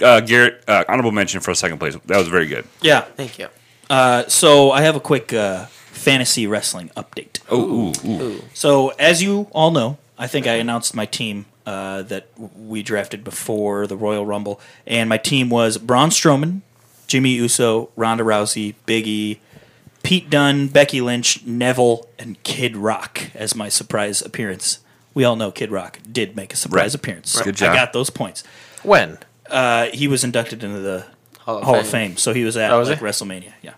Uh, Garrett, uh, honorable mention for a second place. That was very good. yeah. Thank you. Uh, so I have a quick uh, fantasy wrestling update. Oh, ooh, ooh. So, as you all know, I think I announced my team uh, that we drafted before the Royal Rumble, and my team was Braun Strowman, Jimmy Uso, Ronda Rousey, Big E, Pete Dunne, Becky Lynch, Neville, and Kid Rock as my surprise appearance. We all know Kid Rock did make a surprise Right. appearance. Right. Good job. I got those points. When? Uh, he was inducted into the Hall of Hall Fame. of Fame, so he was at Oh, was like he? WrestleMania. Yeah.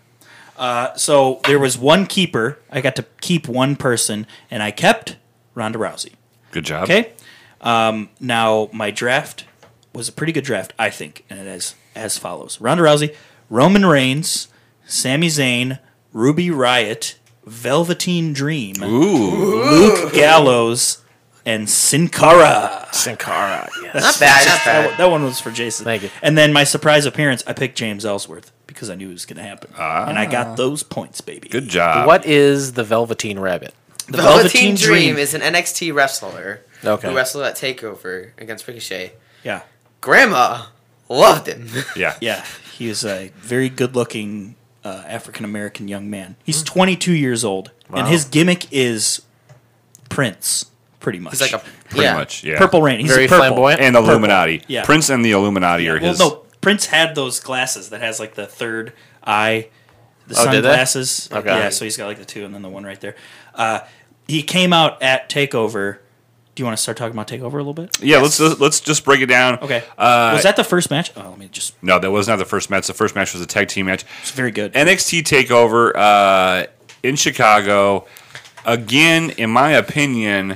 Uh, so there was one keeper. I got to keep one person, and I kept Ronda Rousey. Good job. Okay. Um, now my draft was a pretty good draft, I think, and it is as follows: Ronda Rousey, Roman Reigns, Sami Zayn, Ruby Riot, Velveteen Dream, Ooh. Luke Gallows, and Sin Cara. Sin Cara. Yes. Not bad, not That, bad. one- that one was for Jason. Thank you. And then my surprise appearance, I picked James Ellsworth because I knew it was going to happen, and I Ah. got those points, baby. Good job. What is the Velveteen Rabbit? The Velveteen Dream is an NXT wrestler Okay. who wrestled at Takeover against Ricochet. Yeah, Grandma loved him. Yeah. yeah. He is a very good-looking uh, African American young man. He's 22 years old, and his gimmick is Prince, pretty much. He's like a Pretty yeah. much. Yeah. purple rain. He's Very purple. flamboyant. And the Purple. Illuminati. Yeah. Prince and the Illuminati are Well, his. no, Prince had those glasses that has like the third eye, the Oh, did sunglasses. Okay. Yeah, so he's got like the two and then the one right there. Uh, he came out at Takeover. Do you want to start talking about Takeover a little bit? Yeah, let's let's just break it down. Okay. Uh, was that the first match? Oh, let me just. No, that was not the first match. The first match was a tag team match. It's very good. NXT Takeover uh, in Chicago. Again, in my opinion,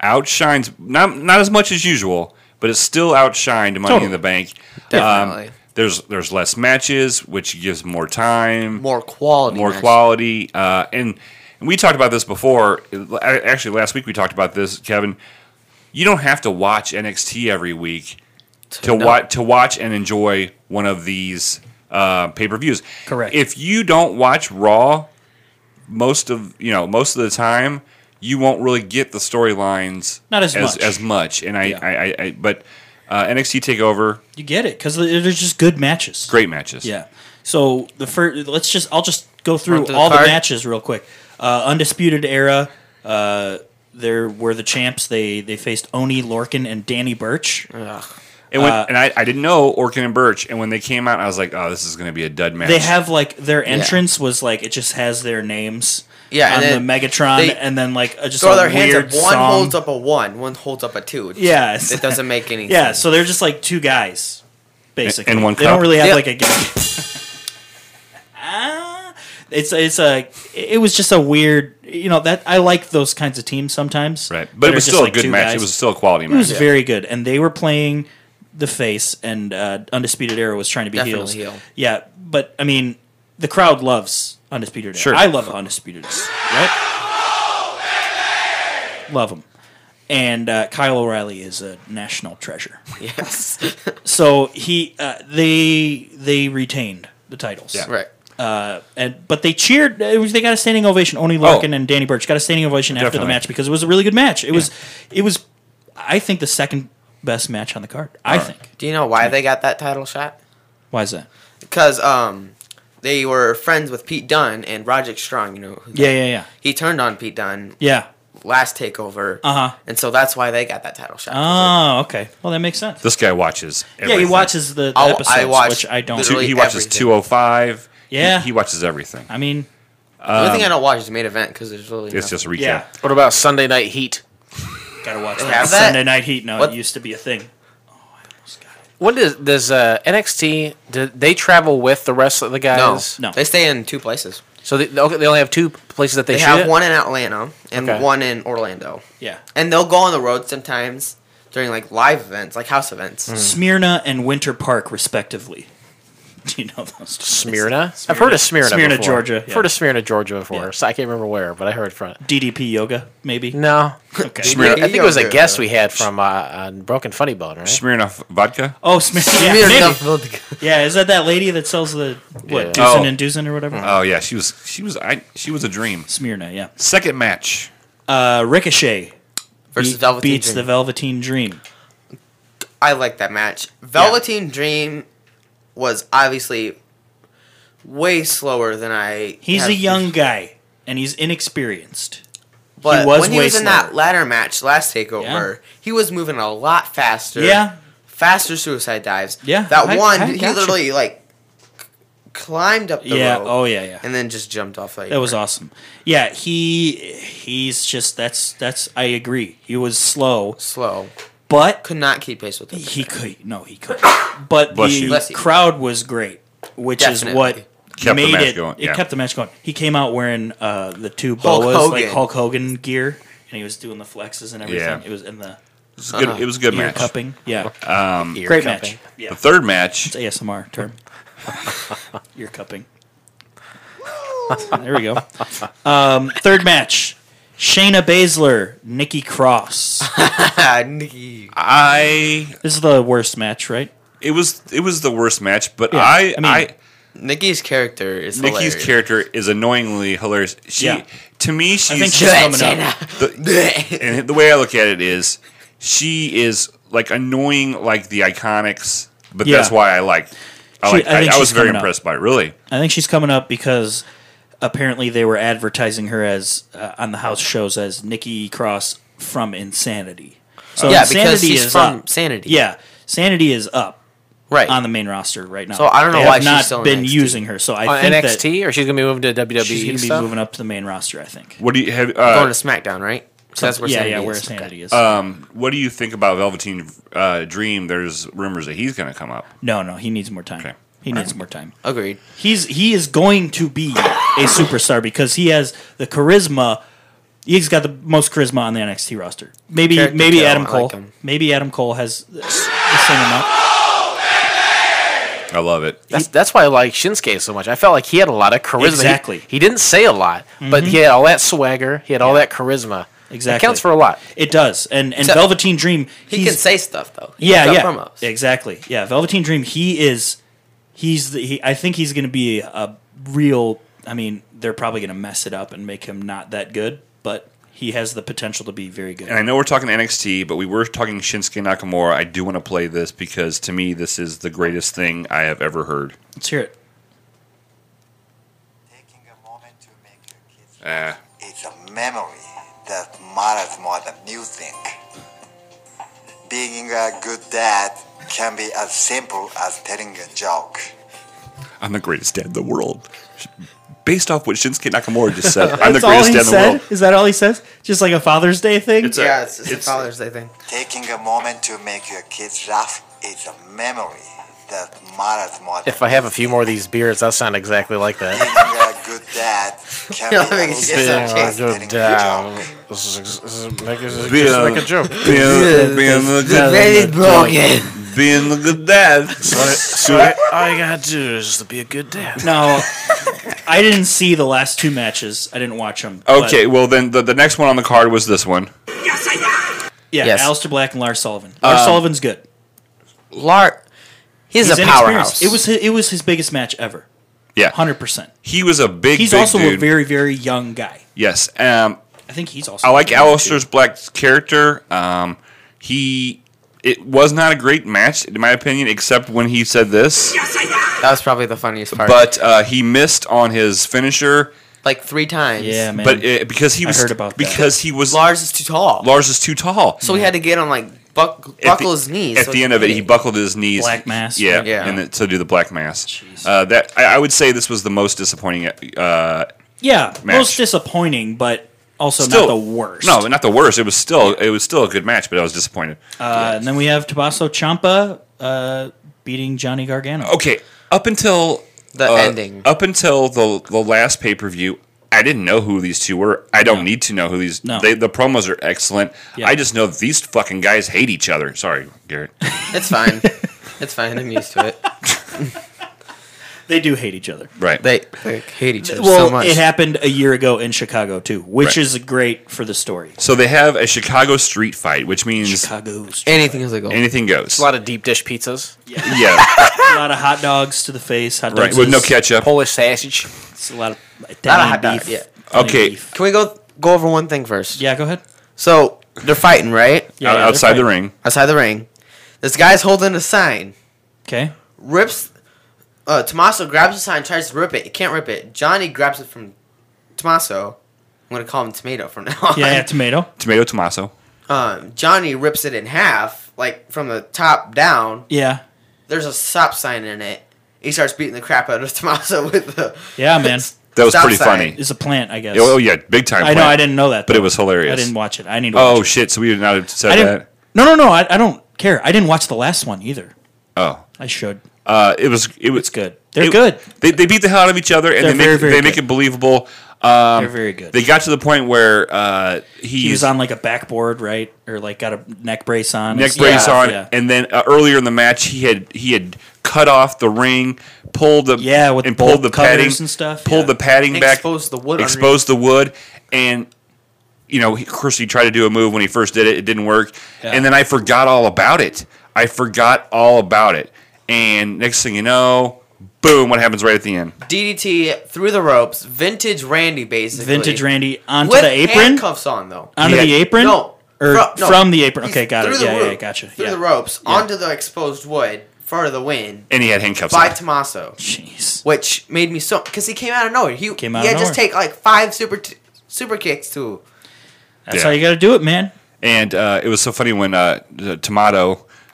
outshines not not as much as usual, but it still outshined Money Totally. in the Bank. Definitely. Um, there's there's less matches, which gives more time, More quality. more match. quality, uh, and, and we talked about this before. Actually, last week we talked about this, Kevin. You don't have to watch NXT every week to No. watch to watch and enjoy one of these uh, pay per views. Correct. If you don't watch Raw most of you know most of the time, you won't really get the storylines Not as as, much. as much. And I, Yeah. I, I, I but uh, NXT Takeover, You get it because there's just good matches. great matches. Yeah. So the first, let's just, I'll just go through Run the all the matches real quick. Uh, Undisputed Era. Uh, there were the champs. They they faced Oney Lorcan and Danny Burch. And when, Uh, and I, I didn't know Orkin and Burch, and when they came out, I was like, oh, this is going to be a dud match. They have like their entrance was like it just has their names. Yeah, on and the Megatron, they and then like uh, just Throw a their hands up. weird One song. holds up a one. One holds up a two. It's- Yeah, It doesn't make any sense. Yeah, sense. so they're just like two guys, basically. And one They cup? don't really have Yeah. like a gimmick. Ah, it's it's a it was just a weird you know that I like those kinds of teams sometimes. right, but it was still like, a good match. guys. It was still a quality match. It was match. very good, and they were playing the face, and uh, Undisputed Era was trying to be Definitely heels. heel. Yeah, but I mean, the crowd loves Undisputed Era. Sure. I love Undisputed right? Love them. And uh, Kyle O'Reilly is a national treasure. Yes. So he, uh, they, they retained the titles. Yeah. right. Uh, and but they cheered. It was, they got a standing ovation. Oney Lorcan and Danny Burch got a standing ovation after the match because it was a really good match. It was, it was, I think the second best match on the card. I think. Do you know why they got that title shot? Why is that? Because um, they were friends with Pete Dunne and Roderick Strong. You know. who Yeah, yeah, yeah, He turned on Pete Dunne yeah. last takeover. Uh huh. And so that's why they got that title shot. Oh, okay. Well, that makes sense. This guy watches. Yeah, he watches the, the I'll- I episodes, watch which I don't. Two, he watches 205. Yeah. He, he watches everything. I mean, the only Um, thing I don't watch is the main event because there's really It's nothing. just a recap. yeah. What about Sunday Night Heat? Gotta watch that. have that? Sunday Night Heat. No, What? it used to be a thing. Oh I almost got it. What does does uh, NXT? Do they travel with the rest of the No, guys? No. They stay in two places. So they, okay, they only have two places that they, They shoot have it? one in Atlanta and Okay. one in Orlando. Yeah. And they'll go on the road sometimes during like live events, like house events. Smyrna and Winter Park, respectively. Do you know those? two Smyrna? I've heard of Smyrna. Smyrna, before. Georgia, I've yeah. heard of Smyrna, Georgia before. Yeah. So I can't remember where, but I heard from. DDP Yoga, maybe. No, Okay. Smyrna- I think it was a Yoga. guest we had from uh, on Broken Funny Bone, right? Smirnoff vodka. Oh, Smyrna. Yeah, Smyrna- maybe. yeah, is that that lady that sells the what Yeah. Dusen Oh. and Dusen or whatever? Oh yeah, she was. She was. I. She was a dream. Smyrna, yeah. Second match. Uh, Ricochet versus beat- Velveteen beats Dream. the Velveteen Dream. I like that match. Velveteen Dream was obviously way slower than I. He's have- a young guy and he's inexperienced. But was when he was in that ladder match last takeover, Yeah. he was moving a lot faster. Yeah, faster suicide dives. Yeah, that I- one I he gotcha. literally like climbed up the yeah. rope Oh yeah, yeah. and then just jumped off like That was awesome. Yeah, he he's just that's that's I agree. He was slow, slow. But Could not keep pace with him. he could no he could. But Bless the you. Bless you. crowd was great, which is what Kept the made match it. going, It yeah. kept the match going. He came out wearing uh, the two Hulk boas like Hogan. Hulk Hogan gear, and he was doing the flexes and everything. Yeah. It was in the It was a good. It was a good ear match. cupping. Yeah, Um, Ear great cupping. match. Yeah, the third match. it's ASMR term. ear cupping. there we go. Um, third match. Shayna Baszler, Nikki Cross. Nikki. I this is the worst match, right? it was it was the worst match, but Yeah, I I mean, I Nikki's character is Nikki's hilarious. character is annoyingly hilarious. She Yeah. to me she's I think she's coming up. the, and the way I look at it is she is like annoying like the iconics, but Yeah. that's why I like I She- like I I, think I was very coming up. impressed by it. Really, I think she's coming up because apparently they were advertising her as uh, on the house shows as Nikki Cross from Insanity. So Yeah, Insanity because she's is from up. Sanity. Yeah, Sanity is up Right. on the main roster right now. So I don't know They why have she's not still been NXT. using her. So I On think NXT, or she's gonna be moving to WWE she's going to be stuff? moving up to the main roster. I think. what do you have? Going Uh, to SmackDown, right? So that's where yeah, Sanity yeah, where is. Sanity is. um, what do you think about Velveteen uh, Dream? There's rumors that he's going to come up. no, no, he needs more time. Okay. He needs more time. Agreed. He's he is going to be a superstar because he has the charisma. He's got the most charisma on the NXT roster. Maybe Character maybe Adam I Cole. like him. maybe Adam Cole has the the same amount. I love it. That's, that's why I like Shinsuke so much. I felt like he had a lot of charisma. He- Exactly. He, didn't say a lot, but mm-hmm. he had all that swagger. He had all that charisma. Exactly. That counts for a lot. It does. And and Except- Velveteen Dream. He he's- can say stuff though. He yeah can yeah cut promos. exactly yeah. Velveteen Dream. He is. He's the. He, I think he's going to be a real. I mean, they're probably going to mess it up and make him not that good, but he has the potential to be very good. And I know we're talking NXT, but we were talking Shinsuke Nakamura. I do want to play this because to me, this is the greatest thing I have ever heard. Let's hear it. Taking a moment to make your kids Uh, It's a memory that matters more than you think. Being a good dad can be as simple as telling a joke. I'm the greatest dad in the world. Based off what Shinsuke Nakamura just said, I'm the That's all greatest he dad in the said. world. Is that all he says? Just like a Father's Day thing? It's a- Yeah, it's, it's, it's- a Father's Day thing. Taking a moment to make your kids laugh is a memory that matters more than If I have a few more of these beers, that sound exactly like that. being a good dad can You know, be like, as it's simple a as chase. telling a joke. This is, this is make, this is Being- just make a. Being, being the good, Very broken. being the good dad. So I- all you gotta do is just to be a good dad. No, I didn't see the last two matches. I didn't watch them. Okay, well then the, the next one on the card was this one. Yes, I yeah, Yes. Aleister Black and Lars Sullivan. Lars um, Sullivan's good. Lar, he's, He's a powerhouse. It was his, it was his biggest match ever. Yeah, Hundred percent. he was a big. He's big also dude. a very very young guy. yes. Um, I think he's also. I like young, Aleister. Black's character. Um, he it was not a great match in my opinion, except when he said this. that was probably the funniest part. But uh, he missed on his finisher. like three times. Yeah, man. But uh, because he I was heard about that. because he was Lars is too tall. Lars is too tall. so he had to get on like buck, buckle the- his knees. At so the end of it, he buckled his knees. Black mass, Yeah. Yeah. and then, to do the black mass. Jeez. Uh, that I, I would say this was the most disappointing. Uh, yeah, match. most disappointing, but also still not the worst. No, not the worst. It was still it was still a good match, but I was disappointed. Uh, and then we have Tommaso Ciampa uh, beating Johnny Gargano. Okay, up until The uh, ending. up until the the last pay per view, I didn't know who these two were. I don't No. need to know who these. No. They, the promos are excellent. Yeah. I just know these fucking guys hate each other. Sorry, Garrett. It's fine. it's fine. I'm used to it. They do hate each other. Right. They, they hate each other Well, so much. it happened a year ago in Chicago too, which Right. is great for the story. so they have a Chicago street fight, which means Chicago, Anything is a goal. anything goes. A lot of deep dish pizzas, yeah. a lot of hot dogs to the face, hot right. dogs With no is- ketchup. Polish sausage. It's a lot of Not a Italian hot dog, beef. yeah. Italian Okay. beef. Can we go go over one thing first? Yeah, go ahead. So they're fighting, right? Yeah, Out- yeah, they're outside the fighting. ring. Outside the ring. This guy's holding a sign. Okay. Rips. Uh, Tommaso grabs the sign, tries to rip it. He can't rip it. Johnny grabs it from Tommaso. I'm gonna call him Tomato from now on. Yeah, yeah, tomato. Tomato, Tommaso. Um, Johnny rips it in half, like from the top down. Yeah. There's a stop sign in it. He starts beating the crap out of Tommaso with the. Yeah, man. That was stop pretty sign. funny. It's a plant, I guess. Oh yeah, big time. I know. I didn't know that, but though. it was hilarious. I didn't watch it. I need to. Oh watch it. shit! So we did not have said I didn't. that. No, no, no. I, I don't care. I didn't watch the last one either. Oh, I should. Uh, it was. It was It's good. They're it- good. They, they beat the hell out of each other, and They're they make very, very they make it believable. Um, They're very good. They got to the point where uh, he's He was on like a backboard, right, or like got a neck brace on. neck and brace stuff. on, Yeah. and then uh, earlier in the match he had he had cut off the ring, pulled the Yeah, with and pulled the padding and stuff, pulled yeah. the padding back, Exposed the wood exposed the wood, and you know, he, of course, he tried to do a move when he first did it. It didn't work. And then I forgot all about it. I forgot all about it. And next thing you know, boom, what happens right at the end? DDT through the ropes, vintage Randy basically. Vintage Randy onto with the apron. handcuffs on though. Onto Yeah. the apron. No, Or fro- no. from the apron. He's Okay, got through it. the Yeah, yeah, gotcha. Through Yeah. the ropes Yeah. onto the exposed wood for the win And he had handcuffs by on. Tommaso, Jeez. which made me so because he came out of nowhere. He Came out he of had just nowhere. take like five super t- super kicks to That's Yeah. how you got to do it, man. And uh, it was so funny when uh, the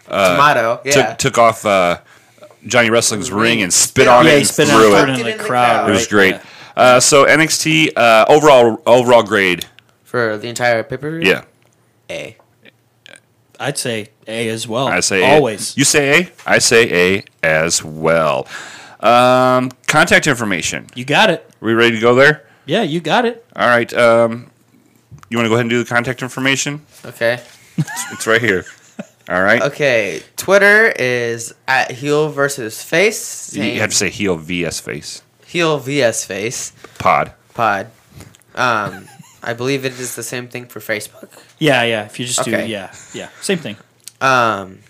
Tomato Tomato. Yeah, took, took off uh, Johnny Wrestling's ring and spit on Yeah, it he and spit threw on it. it in It the in the crowd. crowd. It was right? great. Yeah. Uh, so NXT uh, overall overall grade, for the entire paper. yeah, A. I'd say A as well. I say always. A. You say A, I say A as well. Um, contact information. You got it. Are we ready to go there? Yeah, you got it. All right. Um, you want to go ahead and do the contact information? Okay. It's right here. All right. Okay. Twitter is at heel versus face. You have to say heel vs face heel vs face pod. pod. Um, I believe it is the same thing for Facebook. Yeah, yeah. If you just do, Okay. yeah, yeah. Same thing. Um,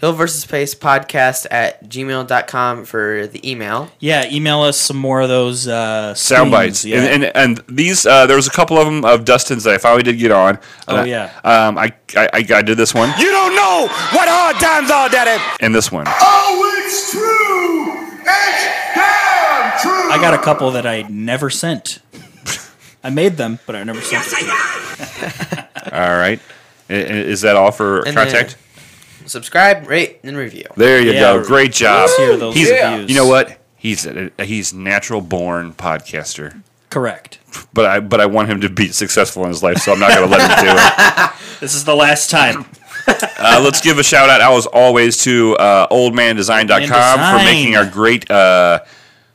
heel versus face podcast at gmail.com for the email. Yeah, email us some more of those uh, Sound bites, Yeah. and, and and these uh, there was a couple of them of Dustin's that I finally did get on. Oh, Uh, yeah. Um, I, I I I did this one You don't know what hard times are, Daddy. and this one. Oh, it's true. It's damn true. I got a couple that I never sent. I made them, but I never sent them. All right. I- i- Is that all for And contact? Subscribe, rate, and review. There you Yeah, go. Great job. Let's hear those He's, reviews. you know what? He's a, he's natural born podcaster. Correct. But I but I want him to be successful in his life, so I'm not going to let him do it. This is the last time. Uh, let's give a shout out, as always, to uh, oldmandesign.com for making our great uh,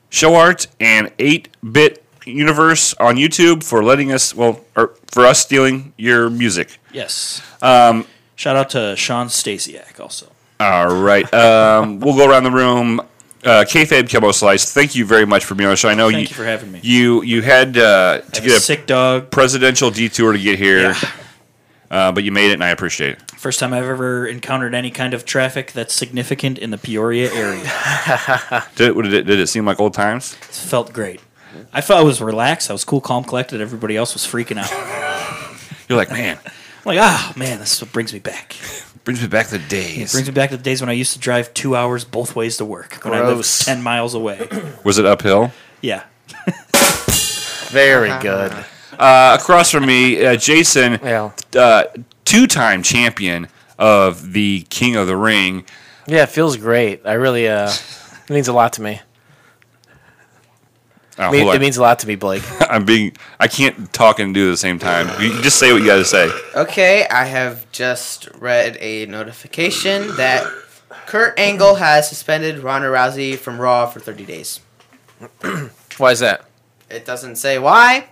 show art and 8 bit universe on YouTube for letting us, well, or for us stealing your music. Yes. Um, Shout out to Shawn Stasiak also. All right. Um, we'll go around the room. Uh, Kayfabe Kemo Slice, thank you very much for being on the show. I know Thank you, you for having me. You you had uh, to get a sick dog. presidential detour to get here, Yeah. uh, but you made it, and I appreciate it. First time I've ever encountered any kind of traffic that's significant in the Peoria area. Did it, did it, did it seem like old times? It felt great. I felt I was relaxed. I was cool, calm, collected. Everybody else was freaking out. You're like, man, like, ah, man, this is what brings me back. brings me back to the It days. brings me back to the days when I used to drive two hours both ways to work when I lived Gross. ten miles away. Was it uphill? Yeah, Very good. Uh, across from me, uh, Jason, Yeah. uh, two-time champion of the King of the Ring. Yeah, it feels great. I really uh it means a lot to me. Oh, I mean, it means a lot to me, Blake. I'm being. I can't talk and do at the same time. You just say what you got to say. Okay, I have just read a notification that Kurt Angle has suspended Ronda Rousey from Raw for 30 days. Why is that? It doesn't say why.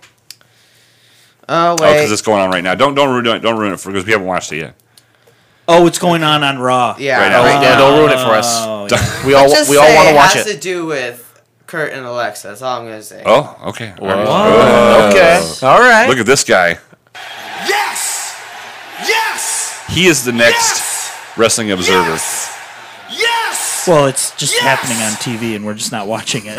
Oh, oh wait. Oh, because it's going on right now. Don't don't ruin it. Don't ruin it for because we haven't watched it yet. Oh, it's going on on Raw. yeah, right now. right Yeah, now. don't ruin it for us. Oh, yeah. We all Just we all want to watch has it. to do with Kurt and Alexa. That's all I'm gonna say. Oh, okay. All right. Whoa. Okay. All right. Look at this guy. Yes. Yes. He is the next Yes. wrestling observer. Yes. Yes. Well, it's just Yes! happening on TV, and we're just not watching it.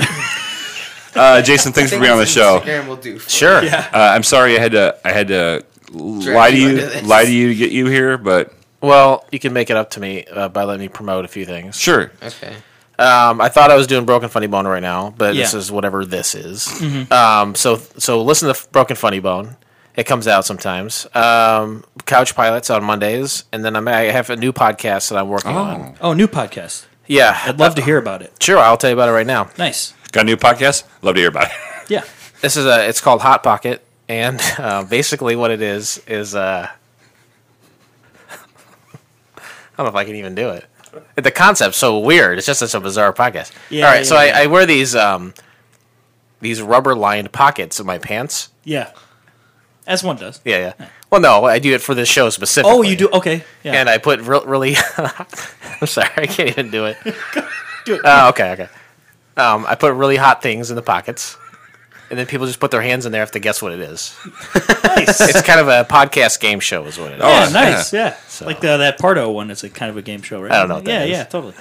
Uh, Jason, thanks I for being on the show. Instagram will do. for Sure. yeah. Uh, I'm sorry I had to I had to lie to you you into this. lie to you to get you here, but Well, you can make it up to me uh, by letting me promote a few things. sure. Okay. Um, I thought I was doing Broken Funny Bone right now, but this is whatever this is. Um, so so listen to Broken Funny Bone. It comes out sometimes. Um, Couch Pilots on Mondays, and then I'm, I have a new podcast that I'm working on. Oh, new podcast. Yeah, I'd love to hear about it. Sure, I'll tell you about it right now. Nice. Got a new podcast? Love to hear about it. Yeah. This is a. It's called Hot Pocket, and uh, basically what it is is. Uh, I don't know if I can even do it. The concept's so weird. It's just such a bizarre podcast. Yeah, All right, so yeah, I. I wear these um, these rubber lined pockets in my pants. Yeah. As one does. Yeah, yeah. Well, no, I do it for this show specifically. Oh, you do? Okay. Yeah. And I put re- really. I'm sorry, I can't even do it. do it. Oh, okay, okay. Um, I put really hot things in the pockets. And then people just put their hands in there if they guess what it is. It's kind of a podcast game show, is what it is. Oh, Yeah, yeah. nice. Yeah, like the, that Pardo one is a kind of a game show, right? I don't know what that yeah, is. yeah, totally.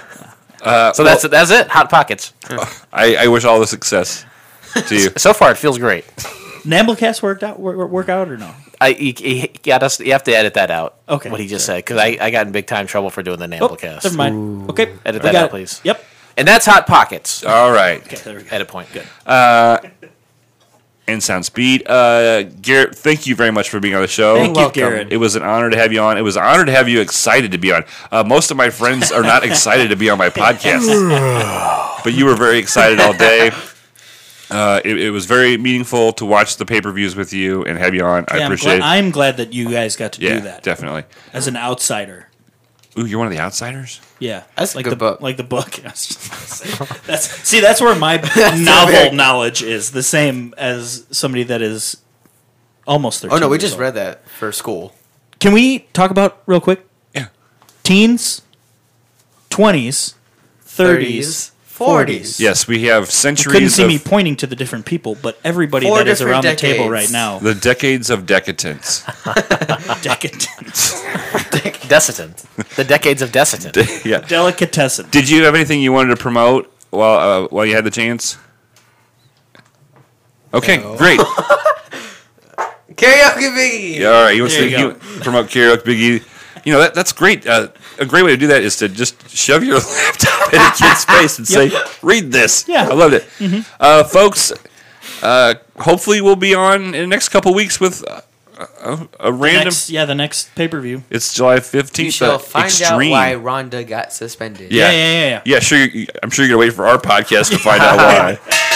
Uh, so that's that's it. Hot pockets. Uh, I, I wish all the success to you. So far, it feels great. Namblecast worked out work, work out or no? I he, he got us. You have to edit that out. Okay, what he just sure. said because I, I got in big time trouble for doing the Oh, Namblecast. never mind. Okay, Edit we that got out, it. please. Yep. And that's hot pockets. All right. Okay, there we go. Edit point. Good. And sound speed. Uh, Garrett, thank you very much for being on the show. Thank you, Garrett. It was an honor to have you on. It was an honor to have you excited to be on. Uh, most of my friends are not excited to be on my podcast, but you were very excited all day. Uh, it, it was very meaningful to watch the pay per views with you and have you on. I Yeah, I'm, appreciate glad, it. I'm glad that you guys got to yeah, do that definitely. as an outsider. Ooh, you're one of the outsiders. Yeah, That's a like good the book. Like the book. that's see, that's where my novel very- knowledge is the same as somebody that is almost thirteen. Oh no, we just old. read that for school. Can we talk about real quick? Yeah. Teens, twenties, thirties, 30s, forties. Yes, we have centuries. You centuries couldn't see of me pointing to the different people, but everybody Four that is different around the table right now, the decades of decadence. decadence, Desitin. The decades of Desitin. yeah. delicatessen. Did you have anything you wanted to promote while uh, while you had the chance? Okay, great. Karaoke Biggie. Yeah, all right, you want to you you promote karaoke Biggie? You know that that's great. Uh, a great way to do that is to just shove your laptop in a kid's face and say, "Read this." Yeah. I loved it, uh, folks. Uh, hopefully, we'll be on in the next couple weeks with uh, a, a random. Next, yeah, the next pay per view. it's July fifteenth. You fifteenth. shall find extreme. out why Ronda got suspended. Yeah. Yeah, yeah, yeah, yeah. Yeah, sure. You, I'm sure you're gonna wait for our podcast to find out why.